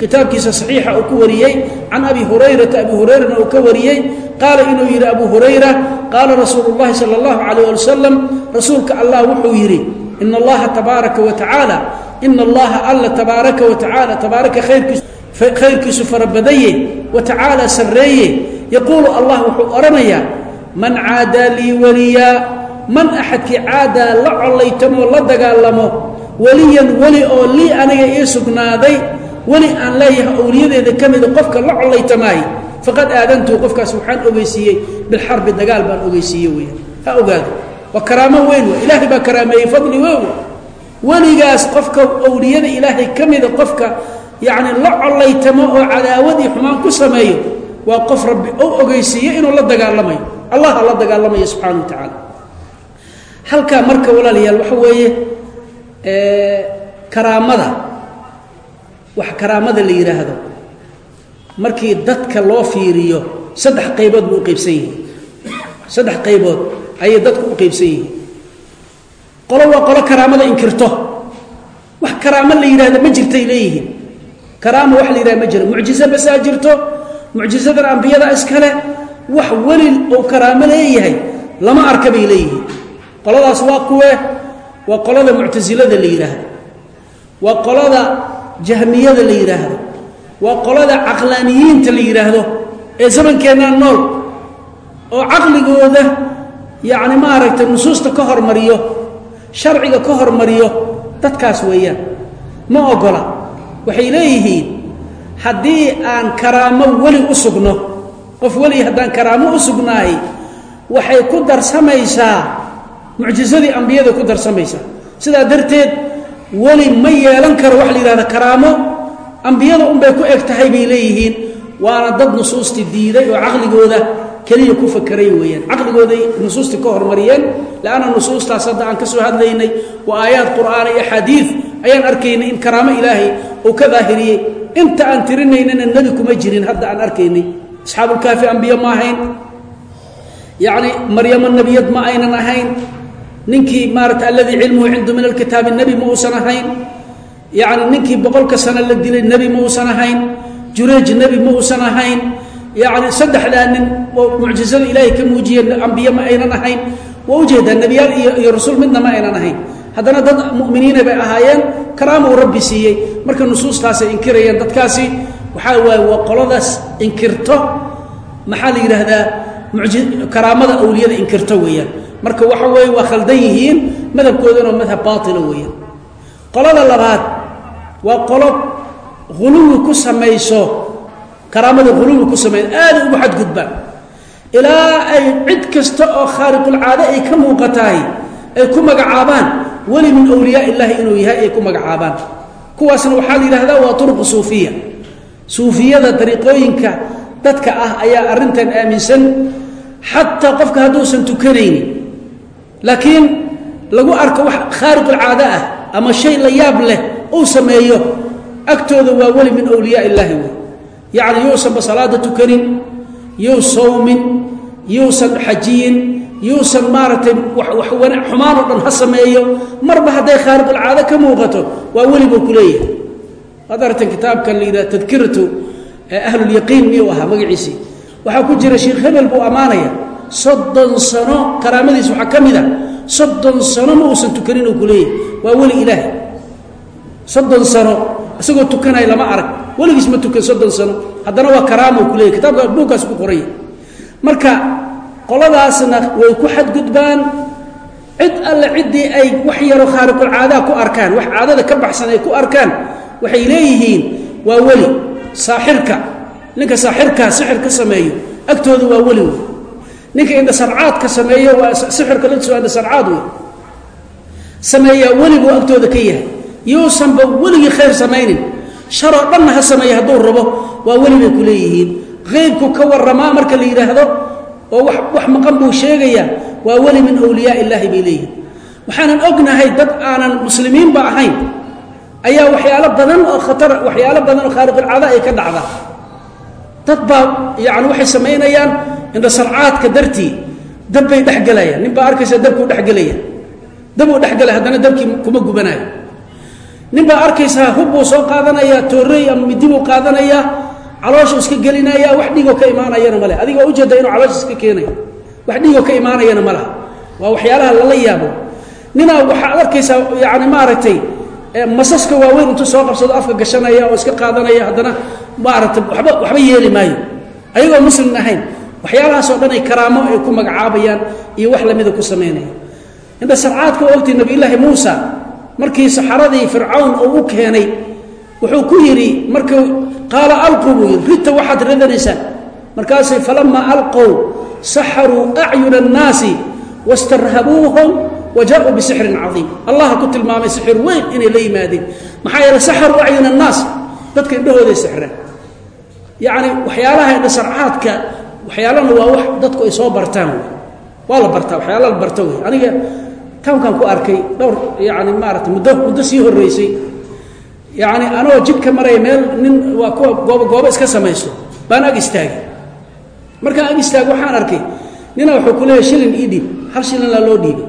kitaabkiisa saxiixa uu ku wariyey can abi hurayrata abi hurayrana uu ka wariyey qaala inuu yidhi abu hurayra qaala rasuulu اllahi salى اllahu alayh ali wasalam rasuulka allah wuxuu yidhi ina allaha tabaaraka wa tacaala ina allaha alla tabaaraka wa tacaala tabaaraka khayrkiisu khayrkiisu farabadaye wa tacaala sarreeye yaquulu allah wuxuu odhanayaa man caadaa lii weliyaa man axadkii caadaa la collaytamoo la dagaalamo weliyan weli oo lii aniga ii sugnaaday weli aan leeyahay owliyadeeda ka mida qofka la collaytamaay faqad aadantuu qofkaas waxaan ogeysiiyey bilxarbi dagaal baan ogeysiiye weyaan ha ogaado. Waa karaamo weyn wa ilaahay baa karaameeyey fadli weyn wa weligaas qofka owliyada ilaahay ka mida qofka yacni la collaytamo oo cadaawad iyo xumaan ku sameeyo waa qof rabbi ou ogeysiiye inuu la dagaalamayo. Allah la dagaalamayo subxaana wa tacaala. Halkaa marka walaalayaal waxa weeye karaamada. Wax karaamada la yidhaahdo markii dadka loo fiiriyo saddex qaybood buu u qaybsan yihiin saddex qaybood ayay dadku u qaybsan yihiin qolo waa qolo karaamada inkirto. Wax karaamo la yidhahda ma jirtay leeyihiin. Karaama wax la yidhahda ma jiro. Mucjizo basaa jirto mucjizadan ambiyada iskale wax weli uu karaamo leeyahay lama arka bay leeyihiin. Qoladaas waa kuwe waa qolada muctasilada la yidhaahdo waa qolada jahmiyada la yidhaahdo waa qolada caqlaaniyiinta la yidhaahdo ee zamankeennan nool. Oo caqligooda yacni maaragtay nusuusta ka hormariyo sharciga ka hormariyo dadkaas weeyaan ma ogola. Waxay leeyihiin haddii aan karaamo weli u sugno qof weli haddaan karaamo u sugnaay waxay ku darsamaysaa mucjizadii ambiyada ku darsamaysaa sidaa darteed weli ma yeelan karo waxa la yidhahda karaamo. Ambiyada unbay ku eg tahay bay leeyihiin. Waana dad nusuustii diiday oo caqligooda keliya ku fakeray weeyaan. Caqligooday nusuustii ka hormariyeen. Leanna nusuustaas hadda aan ka soo hadlaynay waa aayaad qur'aan iyo axaadiid ayaan arkaynay in karaamo ilaahay uu ka daahiriyey. Inta aan tirinaynana nebi kuma jirin hadda aan arkaynay. Asxaabulkaafi ambiye ma ahayn. Yacni maryamo nebiyad ma aynan ahayn ninkii maarata alladii cilmuhu cindu min alkitaabi nebi ma uusan ahayn yacni ninkii boqolka sano la dilay nebi ma uusan ahayn jureej nebi ma uusan ahayn yacni saddexdaa nin oo mucjizada ilaahay ka muujiyeen ambiye ma aynan ahayn waa u jeedaa nebiyaal iyo iyo rasul midna ma aynan ahayn. Haddana dad mu'miniina bay ahaayeen karaama uu rabbi siiyey. Marka nusuustaasay inkirayeen dadkaasi waxaa waaye waa qoladaas inkirto. Maxaa la yidhaahdaa? Muji karaamada awliyada inkirto weeyaan marka waxa weeye waa khaldan yihiin madhabkoodana waa madhab baatila weeyaan. Qolada labaad waa qolo huluwi ku samayso karaamada huluwi ku sameeya aaday ugu xadgudbaan ilaa ay cid kasta oo khaariqulcaade ay ka muuqatahay ay ku magacaabaan weli min awliyaa illaahi inuu yahay ay ku magacaabaan. Kuwaasna waxaa la yidhahdaa waa turuqu suufiya. Suufiyada dariiqooyinka dadka ah ayaa arrintan aaminsan xataa qofka hadduusan tukanaynin laakiin lagu arko wax khaariqulcaade ah ama shay la yaab leh uu sameeyo agtooda waa weli min awliyaa illaahi wey yacni yuusanba salaada tukanin yuu sawmin yuusan xajiyin yuusan maaragtay xumaan oo dhan ha sameeyo marba hadday khaariqulcaado ka muuqato waa weli buu ku leeyahay. Waad aragteen kitaabkan la yidhaha tadkiratu ahlulyaqiin miyuu ahaa magaciisii? Waxaa ku jira sheikh hebel buu ammaanaya soddon sano karaamadiis waxaa ka mid a soddon sano ma uusan tukanin oo waa weli ilaahay. Soddon sano isagoo tukanaya lama arag. Weligiis ma tukan soddon sano. Haddana waa karaamo ku kitaabka buuggaas ku qoraya marka qoladaasna way ku xadgudbaan. Cid alle ciddii ay wax yaroo khaariqulcaadaa ku arkaan wax caadada ka baxsan ay ku arkaan waxay leeyihiin waa weli. Saaxirka. Ninka saaxirkaa sixir ka sameeyo agtooda waa weli. wey ninka indhasarcaadka sameeyo waa sixirka latiis waa indhasarcaad wey sameeyaa weli buu agtooda ka yahay. Yuusanba weligii khayr samaynin. Sharoo dhanna ha sameeya hadduu rabo waa weli bay ku leeyihiin. Qeybku ka waramaa marka la yidhaahdo oo wax maqan buu sheegayaa waa weli min awliyaa illaahi bay leeyihiin waxaanan ognahay dad aanan muslimiinba ahayn ayaa waxyaalo badan oo khatar waxyaalo badan oo khaariqulcaada ay ka dhacda dad baa yani waxay samaynayaan indhasarcaadka dartii dab bay dhexgelayaan nin baa arkaysa dabkuu dhexgelaya dabuu dhexgelaya haddana dabkii kuma gubanayo nin baa arkaysaa hub buu soo qaadanayaa toorey ama midi buu qaadanayaa calooshuu iska gelinaya wax dhigoo ka imaanayana male adigoo ujeeda inuu caloosha iska keenayo wax dhigoo ka imaanayana ma laha waa waxyaalaha lala yaabo ninaa waxaad arkaysaa yani maaragtay masaska waaweyn intuu soo qabsado afka gashanaya oo iska qaadanaya haddana maaragtay waba waxba yeeli maayo ayagoo muslim ahayn waxyaalahaasoo dhan ay karaamo ay ku magacaabayaan iyo wax lamida ku samaynaya inta sarcaadka ogtay nabiyulaahi muusa markii saxaradii fircawn uu u keenay wuxuu ku yidhi markuu qaala alquu buu yidhi rita waxaad ridanaysaan markaasay falamaa alqow saxaruu acyuna annaasi wastarhabuuhum wa bisixrin caiim allah ku tilmaamay sixir weyn inay la yimaadeen. Maxaa yeele saxaruu acyuna annaas. Dadka indhahooday sixreen yacni waxyaalaha indhasarcaadka waxyaalana waa wax dadku ay soo bartaan wey waa la bartaa waxyaala la barta wey aniga tawnkan ku arkay dhowr yani maarata muddo muddo sii horeysay yani anoo jidka maraya meel nin waa kuwa goobo goobo iska samaysto baan ag istaagay. Markaan ag istaagay waxaan arkay nina wuxuu ku leeyahy shilin ii dhiib hal shilinlaa loo dhiibay.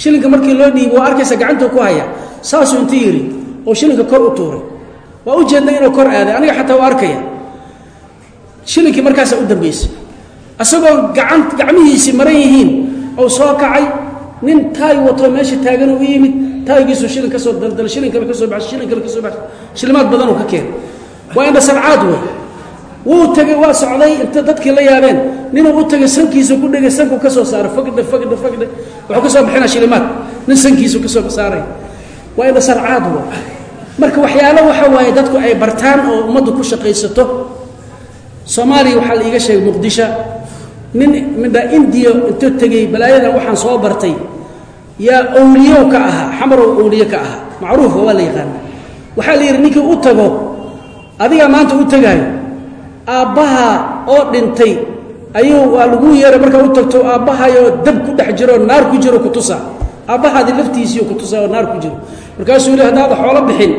Shilinka markii loo dhiibay waa arkaysa gacantuu ku haya. Saasuu inta yidhi oo shilinka kor u tuuray. Waa u jeedna inuu kor aaday aniga xataa waa arkaya shilinkii markaasaa u dambaysay asagoo gacan gacmihiisii maran yihiin ou soo kacay nin taay wato meesha taagan u yimid taaygiisu shilin ka soo daldal shilin kale ka soo baxay shilin kale ka soo baxay. Shilimaad badan uu ka keenay. Waa indha sarcaad wey wuu tegey waa socday inta dadkii la yaabeen. Ninuu u tegay sankiisa ku dhegay sanku ka soo saaray. Fagdhe fagdhe fagdhe wuxuu ka soo bixinaa shilimaad. Nin sankiisu ka soo saaray. Waa indha sarcaad wey marka waxyaalo waxa waaye dadku ay bartaan oo ummaddu ku shaqaysato soomaaliya waxaa la sheegay muqdisho. Nin midha indiya intuu tegey balaayadan waxaan soo bartay. Yaa awliyo ka ahaa xamarow awliye ka ahaa macruufa waa la yaqaana waxaa la yidhi ninkii u tago adigaa maanta u tegaayo. Aabbaha oo dhintay ayuu waa lagu yeeray markaa u tagto aabbahayoo dab ku dhex jiro naar ku jiro kutusa aabbahaadi laftiisiiyo kutusa oo naar ku jiro. Markaasuu yidhi haddaada xoolo bixin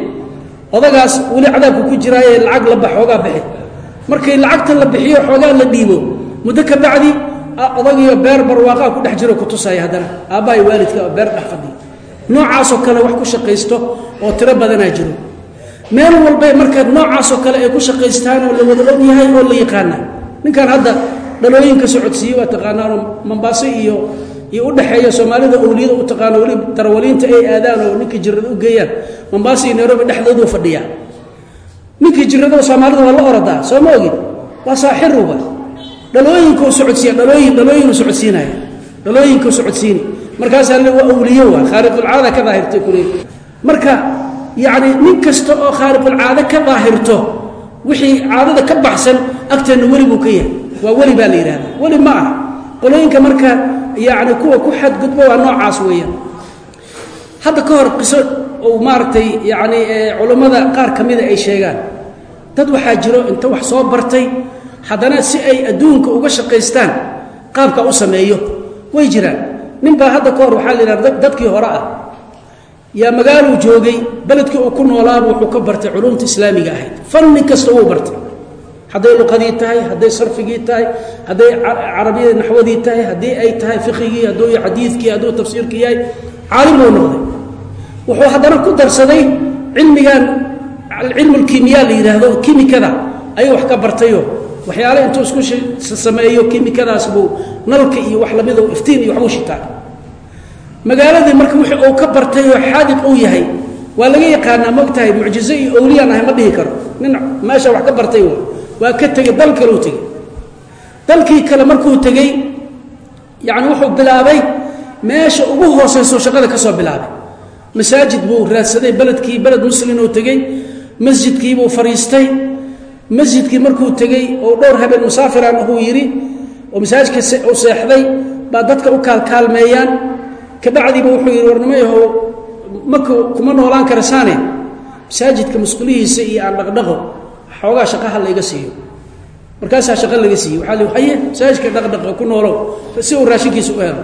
odagaas weli cadaabku ku jiraaye lacag la bax xoogaa bixi markay lacagta la bixiyo xoogaa la dhiibo. Muddo ka bacdi odagiyo beer barwaaqaa ku dhex jiro kutusaya haddana. Aabbahay waalidka beer dhex fadhiya noocaasoo kale wax ku shaqaysto oo tiro badanaa jiro. Meel walbay marka noocaasoo kale ay ku shaqaystaan oo la wada og yahay oo la yaqaana. Ninkan hadda dhalooyinka socodsiiye waa taqaanaanoo mambaaso iyo iyo udhexeeya soomaalida owliyada u taqaano weli darawaliinta ay aadaan oo ninkii jirada u geeyaan. Mambaaso iyo nairobi dhexdoodu fadhiyaa ninkii jirada soomaalida waa la oradaa soo ma ogid waa saaxiruba dhalooyinkuu socodsiiya dhalooyin dhalooyinuu socodsiinaya. Dhalooyinkuu socodsiini markaasaa le waa awliyo waa khaariqulcaada ka daahirtay kule marka yacni nin kasta oo khaariqulcaado ka daahirto wixii caadada ka baxsan agteenna weli buu ka yahay. Waa weli baa la yidhahda weli ma ah qolooyinka marka yacni kuwa ku xadgudbo waa noocaas weeyaan. Hadda ka hor qiso uu maaragtay yacni culammada qaar ka mida ay sheegaan. Dad waxaa jiro inta wax soo bartay haddana si ay adduunka uga shaqaystaan qaabka u sameeyo. Way jiraan. Nin baa hadda ka hor waxaa la yidhahda dadkii hore ah. Yaa magaaluu joogay beledkii uu ku noolaaba wuxuu ka bartay culumta islaamiga ahayd. Fanni kasta wuu bartay. Hadday luqadii tahay hadday sarfigii tahay hadday carabiyada naxwadii tahay haddii ay tahay fiqigii hadduu xadiidkii hadduu tafsiirkii yahay caalim buu noqday wuxuu haddana ku darsaday cilmigan cilmulkimiya la yidhaahdo kimikada. Ayuu wax ka bartayo waxyaale intuu isku sameeyo kimikadaas buu nalka iyo wax la mid iftiin iyo waxbuu shitaa. Magaaladii marka wixii uu ka bartay oo xaadiq uu yahay waa laga yaqaanaa mogtahay mucjizo iyo owliyaan ahay ma dhihi karo. Nin meesha wax ka bartay w waa ka tegey dal kaleu tegey. Dalkii kale markuu tegey yacni wuxuu bilaabay meesha ugu hooseyso shaqada ka soo bilaabay masaajid buu raadsaday beledkii beled muslim uu tegey masjidkiibuu fadhiistay masjidkii markuu tegey oo dhowr habeen musaafiraan ahuu yidhi oo masaajidka u seexday baa dadka u kaalkaalmeeyaan kabacdiiba wuxuu yidhi warnimayahow marku kuma noolaan karasaane masaajidka musqulihiisa iyo aan dhaqdhaqo xoogaa shaqaha layga siiyo. Markaasaa shaqo laga siiyey waxaa li haye masaajidka dhaqdhaqa ku noolow. Si uu raashinkiisa u helo.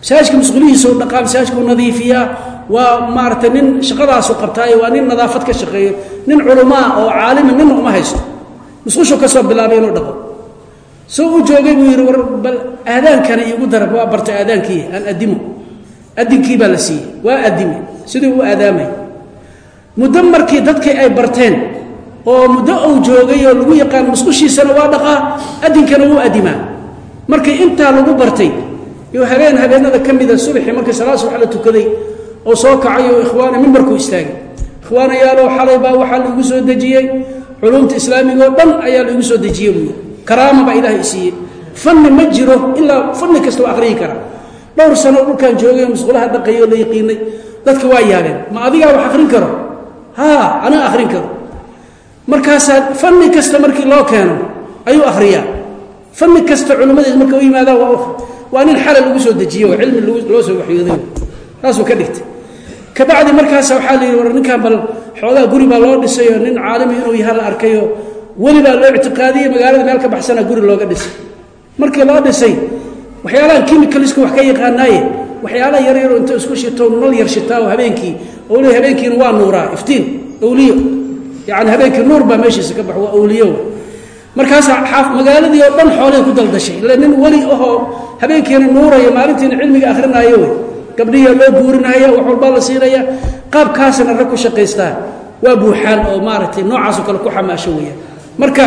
Masaajidka masquulihiisa u dhaqaa masaajidka u nadiifiyaa waa maaragtay nin shaqadaasu qabtaayo waa nin nadaafad ka shaqeeyo nin culamaa oo caalima nina uma haysto. Musqushu ka soo bilaabay inuu dhaqo. Soo u joogay buu yidhi war bal aadaankana iigu darab waa bartay aadaankii aan adimo adinkii baa la siiyey waa adime siduu u aadaamay. Muddo markii dadkii ay barteen oo muddo uu joogay oo lagu yaqaan musqushiisana waa dhaqaa adinkana wuu adimaa markii intaa lagu bartay iyo habeen habeenada ka mida subaxii markii salaad subax la tukaday oo soo kacay oo ikhwaana mimbarkuu istaagay. Ikhwaanayaalow xalay baa waxaa laigu soo dejiyey. Culumta islaamiga dhan ayaa laigu soo dejiyey buu yidhi. Karaama baa ilaahay siiyey. Fanni ma jiro ilaa fanni kasta waa akhriyi kara. Dhowr sano dhulkaan joogay oo musqulaha dhaqayay oo la yaqiinay dadka waa yaabeen ma adigaa wax akhrin karo? Haa anaa akhrin karo. Markaasaa fanni kasta markii loo keeno ayuu akhriyaa fanni kasta culimmadiis marka u yimaadaan waa nin xalal lagu soo dejiye oo cilmi loo soo waxyooday. Saasuu ka dhigtay kabacdi markaasa waxaa la yidhi war ninkan bal xoogaa guri baa loo dhisay oo nin caalimi inuu yaha la arkayoo weli baa loo ictiqaadiyey magaalada meel ka baxsana guri looga dhisay. Markii loo dhisay waxyaalahan kimicalska wax ka yaqaanaaye waxyaalaha yaryaroo inta isku shito nal yar shitaa oo habeenkii owliya habeenkiina waa nuuraa iftiin owliyo yani habeenkii nuur baa meeshiisa ka bax waa owliyo markaasaa magaaladii oo dhan xoolay ku daldashay. Ille nin weli ahoo habeenkiina nuuraya maalintiina cilmiga akrinaayo wey gabdhihiia loo buurinaya wax walbaa la siinaya qaabkaasna rag ku shaqaystaa. Waa buuxaan oo maaragtay noocaasoo kale ku xamaasho weeyaan marka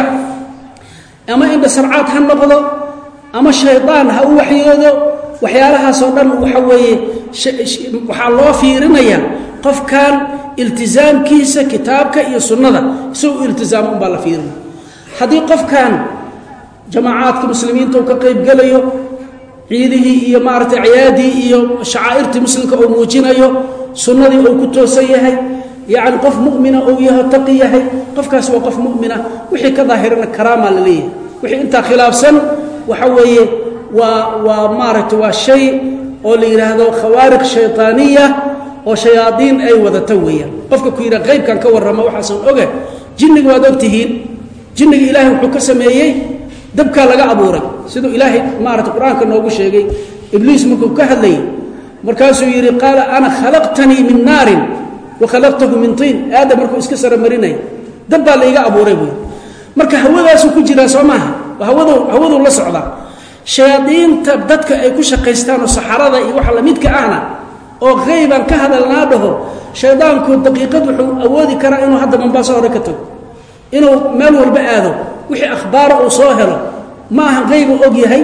ama indha sarcaad ha noqdo ama shaydaan ha u waxyoodo waxyaalahaasoo dhan waxa weeye waxaa loo fiirinaya qofkan iltizaamkiisa kitaabka iyo sunnada. Isagu iltizaamo unbaa la fiirinaya haddii qofkan jamaacaadka muslimiinta uu ka qaybgelayo ciidihii iyo maaragtay ciyaadii iyo shacaa'irtii muslimka uu muujinayo sunnadii uu ku toosan yahay yacni qof mu'mina uu yaho taqi yahay qofkaas waa qof mu'mina wixii ka daahirana karaamaa la leeyahay. Wixii intaa khilaafsan waxa weeye waa waa maaragtay waa shay oo la yidhaahdo khawaariq shayطaaniya oo shayaadiin ay wadata weeyaan. Qofka ku yidhaha qaybkan ka warrama waxaasan oga jinniga waad ogtihiin jinniga ilaahay wuxuu ka sameeyey dabkaa laga abuuray. Siduu ilaahay maarata qur'aanka noogu sheegay. Ibliis markuu ka hadlayay markaasuu yidhi qaala ana khalaqtanii min naarin wa khalaqtahu min tiin. Aadam markuu iska saramarinaya dab baa laiga abuuray buui marka hawadaasuu ku jiraa soo maaha. Hawadu hawaduu la socdaa shayaadiinta dadka ay ku shaqaystaan oo saxarada iyo waxa lamidka ahna oo qaybaan ka hadalnaa dhaho shaydaanku daqiiqad wuxuu awoodi karaa inuu hadda mombaaso hore ka tago. Inuu meel walba aado wixii akhbaara uu soo helo ma ahan og yahay.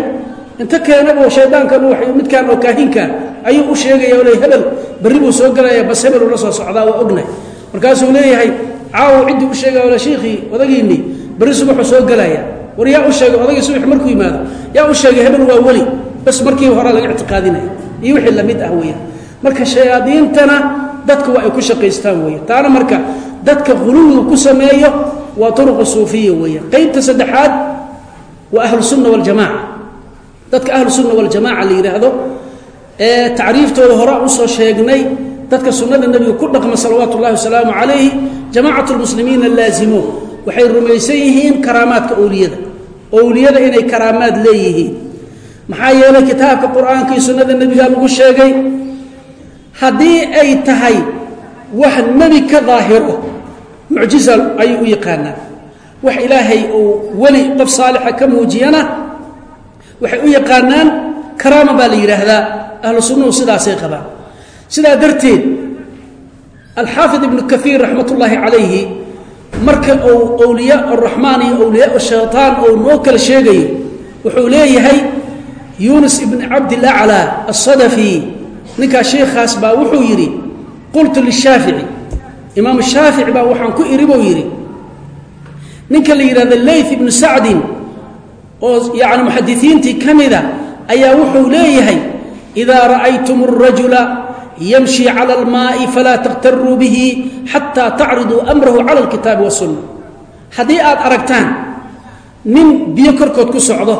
Inta keenaba shaydaankan midkaan oo kaahinka ayuu u sheegaya o le hebel berri buu soo gelaya bas hebel ula soo socdaa waa ognahay markaasuu leeyahay caawo ciddii u sheegaya ole shiikhii odagiinii berri subaxuu soo gelaya war yaa u sheegay odagii subax markuu yimaado yaa u sheegay hebel waa weli bas markiiba hore laga ictiqaadinaya. Iyo wixii la mid ah weeyaan marka shayaadiintana dadka waa ay ku shaqaystaan weya taana marka dadka huluwiga ku sameeyo waa turuqu suufiya weeyaan qeybta saddexaad waa ahlusunna waljamaca dadka ahlusunna waljamaca la yidhaahdo ee tacriiftooda hore u soo sheegnay dadka sunnada nebiga ku dhaqma salawaatu ullahi wasalaamu calayhi jamacat lmuslimiina laazimo. Waxay rumaysan yihiin karaamaadka owliyada. Owliyada inay karaamaad leeyihiin. Maxaa yeelay kitaabka qur'aanka iyo sunnada nebiga lagu sheegay haddii ay tahay wax nebi ka daahiro mucjiza ayay u yaqaanaan wax ilaahay uu weli qof saalixa ka muujiyana waxay u yaqaanaan karaama baa la yidhaahdaa. Ahlu sunnuhu sidaasay qabaan. Sidaa darteed alxaafid ibnu kaiir raxmat ullaahi calayhi marka uu owliyaa araxmaan iyo owliyaa shayطaan uu noo kala sheegayo wuxuu leeyahay yuunus ibn cabdilaclaa asadafi ninkaa sheikhaas baa wuxuu yidhi qultu lishaafici imaam shaafici baa waxaan ku iri buu yidhi ninka la yidhahdo layth ibnu sacdin oo yani muxadisiintii ka mida ayaa wuxuu leeyahay idaa ra'aytum الrajula yamshi calى اlmaaءi falaa takhtaruu bihi xataa tacriduu amrahu calى اlkitaabi waالsunna haddii aad aragtaan nin biyo korkood ku socdo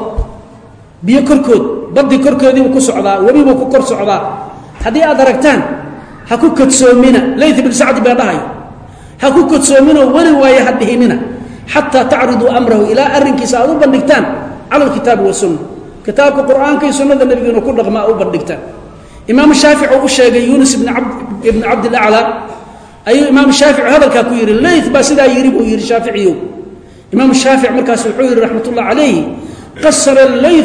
biyo korkood baddi korkoodiibuu ku socdaa webibuu ku kor socdaa haddii aad aragtaan ha ku kadsoomina layth ibnu sacdi baa dhahay. Ha ku kadsoominoo weli waaye amrahu ilaa arrinkiisa aad u bandhigtaan cala alkitaabi wasunna kitaabka qur'aanka iyo sunnada nebiga ku dhaqma u bandhigtaan. Imaamu shaafic u sheegay yuunus ibni cabdilaclaa ayuu imaamu shaafici hadalkaa ku yidhi lay baa sidaa yidhi buu yidhi shaaficiyow imaamu shaafic markaas wuxuu yidhi raxmat ullah calayhi qasara layu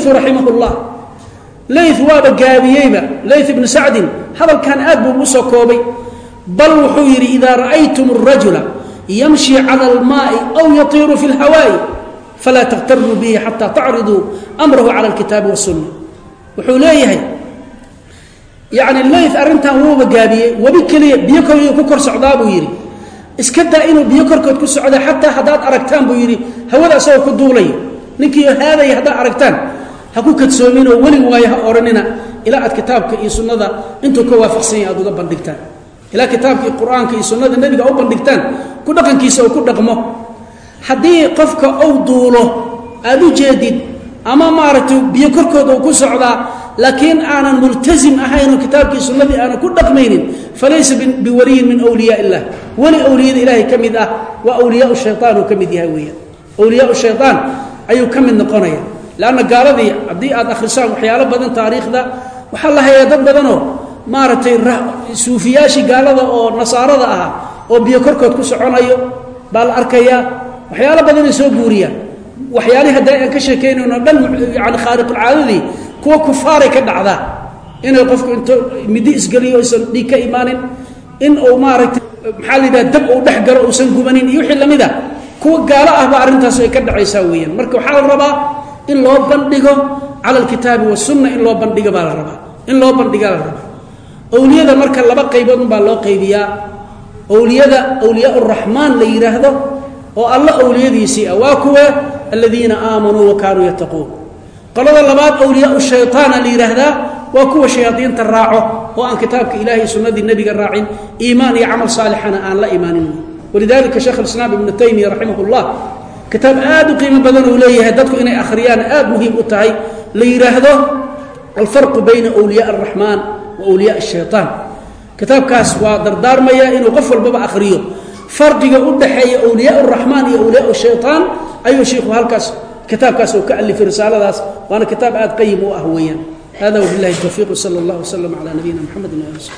lay waaba gaabiyeyba lay ibnu sacdin hadalkan aad buu ugu soo koobay bal wuxuu yidhi idaa ra'aytum الrajula yamshi calى اlmaai aw yatiiru fi اlhawaa'i falaa takhtaruu bihi xataa tacriduu amrahu cala اlkitaabi waالsunna wuxuu leeyahay yani lay arrintan wuuba gaabiyey webi keliya biyo koliya ku kor socdaa buu yidhi iska daa inuu biyo korkood ku socda xataa haddaad aragtaan buu yidhi hawada asagoo ku duulaya ninkii haadaya haddaad aragtaan ha ku kadsoominoo weli waayo ha odhanina ilaa aad kitaabka iyo sunnada intuu ka waafaqsan yahay aad uga bandhigtaan. Ilaa kitaabkii qur'aanka iyo sunnada nebiga u bandhigtaan ku dhaqankiisa uu ku dhaqmo. Haddii qofka uu duulo aad u jeedid ama maaragtay biyo korkooda uu ku socdaa laakiin aanan multasim ahaynoo kitaabkii sunnadii aanan ku dhaqmaynin falaysa biwaliyin min wliyaa illah weli awliyada ilaahay ka mid ah waa awliyaa shayaan uu ka mid yahay weeyaan. Awliyaa shayaan ayuu ka mid noqonaya lanna gaaladii haddii aad akhrisaan waxyaalo badan taariikhda waxaa la hayaa dad badanoo maaragtay suufiyaashii gaalada oo nasaarada ahaa oo biyo korkood ku soconayo baa la arkayaa waxyaalo badanay soo guuriyaan waxyaalihii hadda aan ka sheekaynayno dhan yani khaariqulcaadadii kuwa kufaaray ka dhacdaa inay qofku into midi isgeliyo aysan dhiig ka imaanin in uu maaragtay maxaa la yidhaha dab uu dhex galo uusan gubanin iyo wixii la mid a kuwa gaalo ahba arrintaas ay ka dhacaysaa weeyaan marka waxaa la rabaa in loo bandhigo cala alkitaabi wasunna in loo bandhigo baa la rabaa. In loo bandhigaa la rabaa. Owliyada marka laba qaybood unbaa loo qaybiyaa. Owliyada awliyaa uraxmaan la yidhaahdo oo alla owliyadiisii ah. Waa kuwa aladiina aamanuu wa kaanuu yattaquun. Qolada labaad awliyaa shayطaana la yidhaahdaa waa kuwa shayaadiinta raaco oo aan kitaabka ilahi sunnadii nebiga raacin iimaan iyo camal saalixana aan la imaanin. Walidalika sheekh alislaam ibnu taymiya raximah kitaab aad u qiimo badan uu leeyahay. Dadku inay akhriyaan aad muhiim u tahay. La yidhaahdo alfarqu bayna wliyaa araxmaan wa wliyaa ashayaan kitaabkaas waa dardaarmaya inuu qof walbaba akhriyo. Farqiga u dhaxeeya wliyaa araxmaan iyo wliyaa shayaan ayuu shiikhu halkaas kitaabkaas oo ka alifay risaaladaas. Waana kitaab aad qayim u ah weeyaan. Hada wabilahi towfiiq sal اllah wslm ala nabiyina mxamedi ali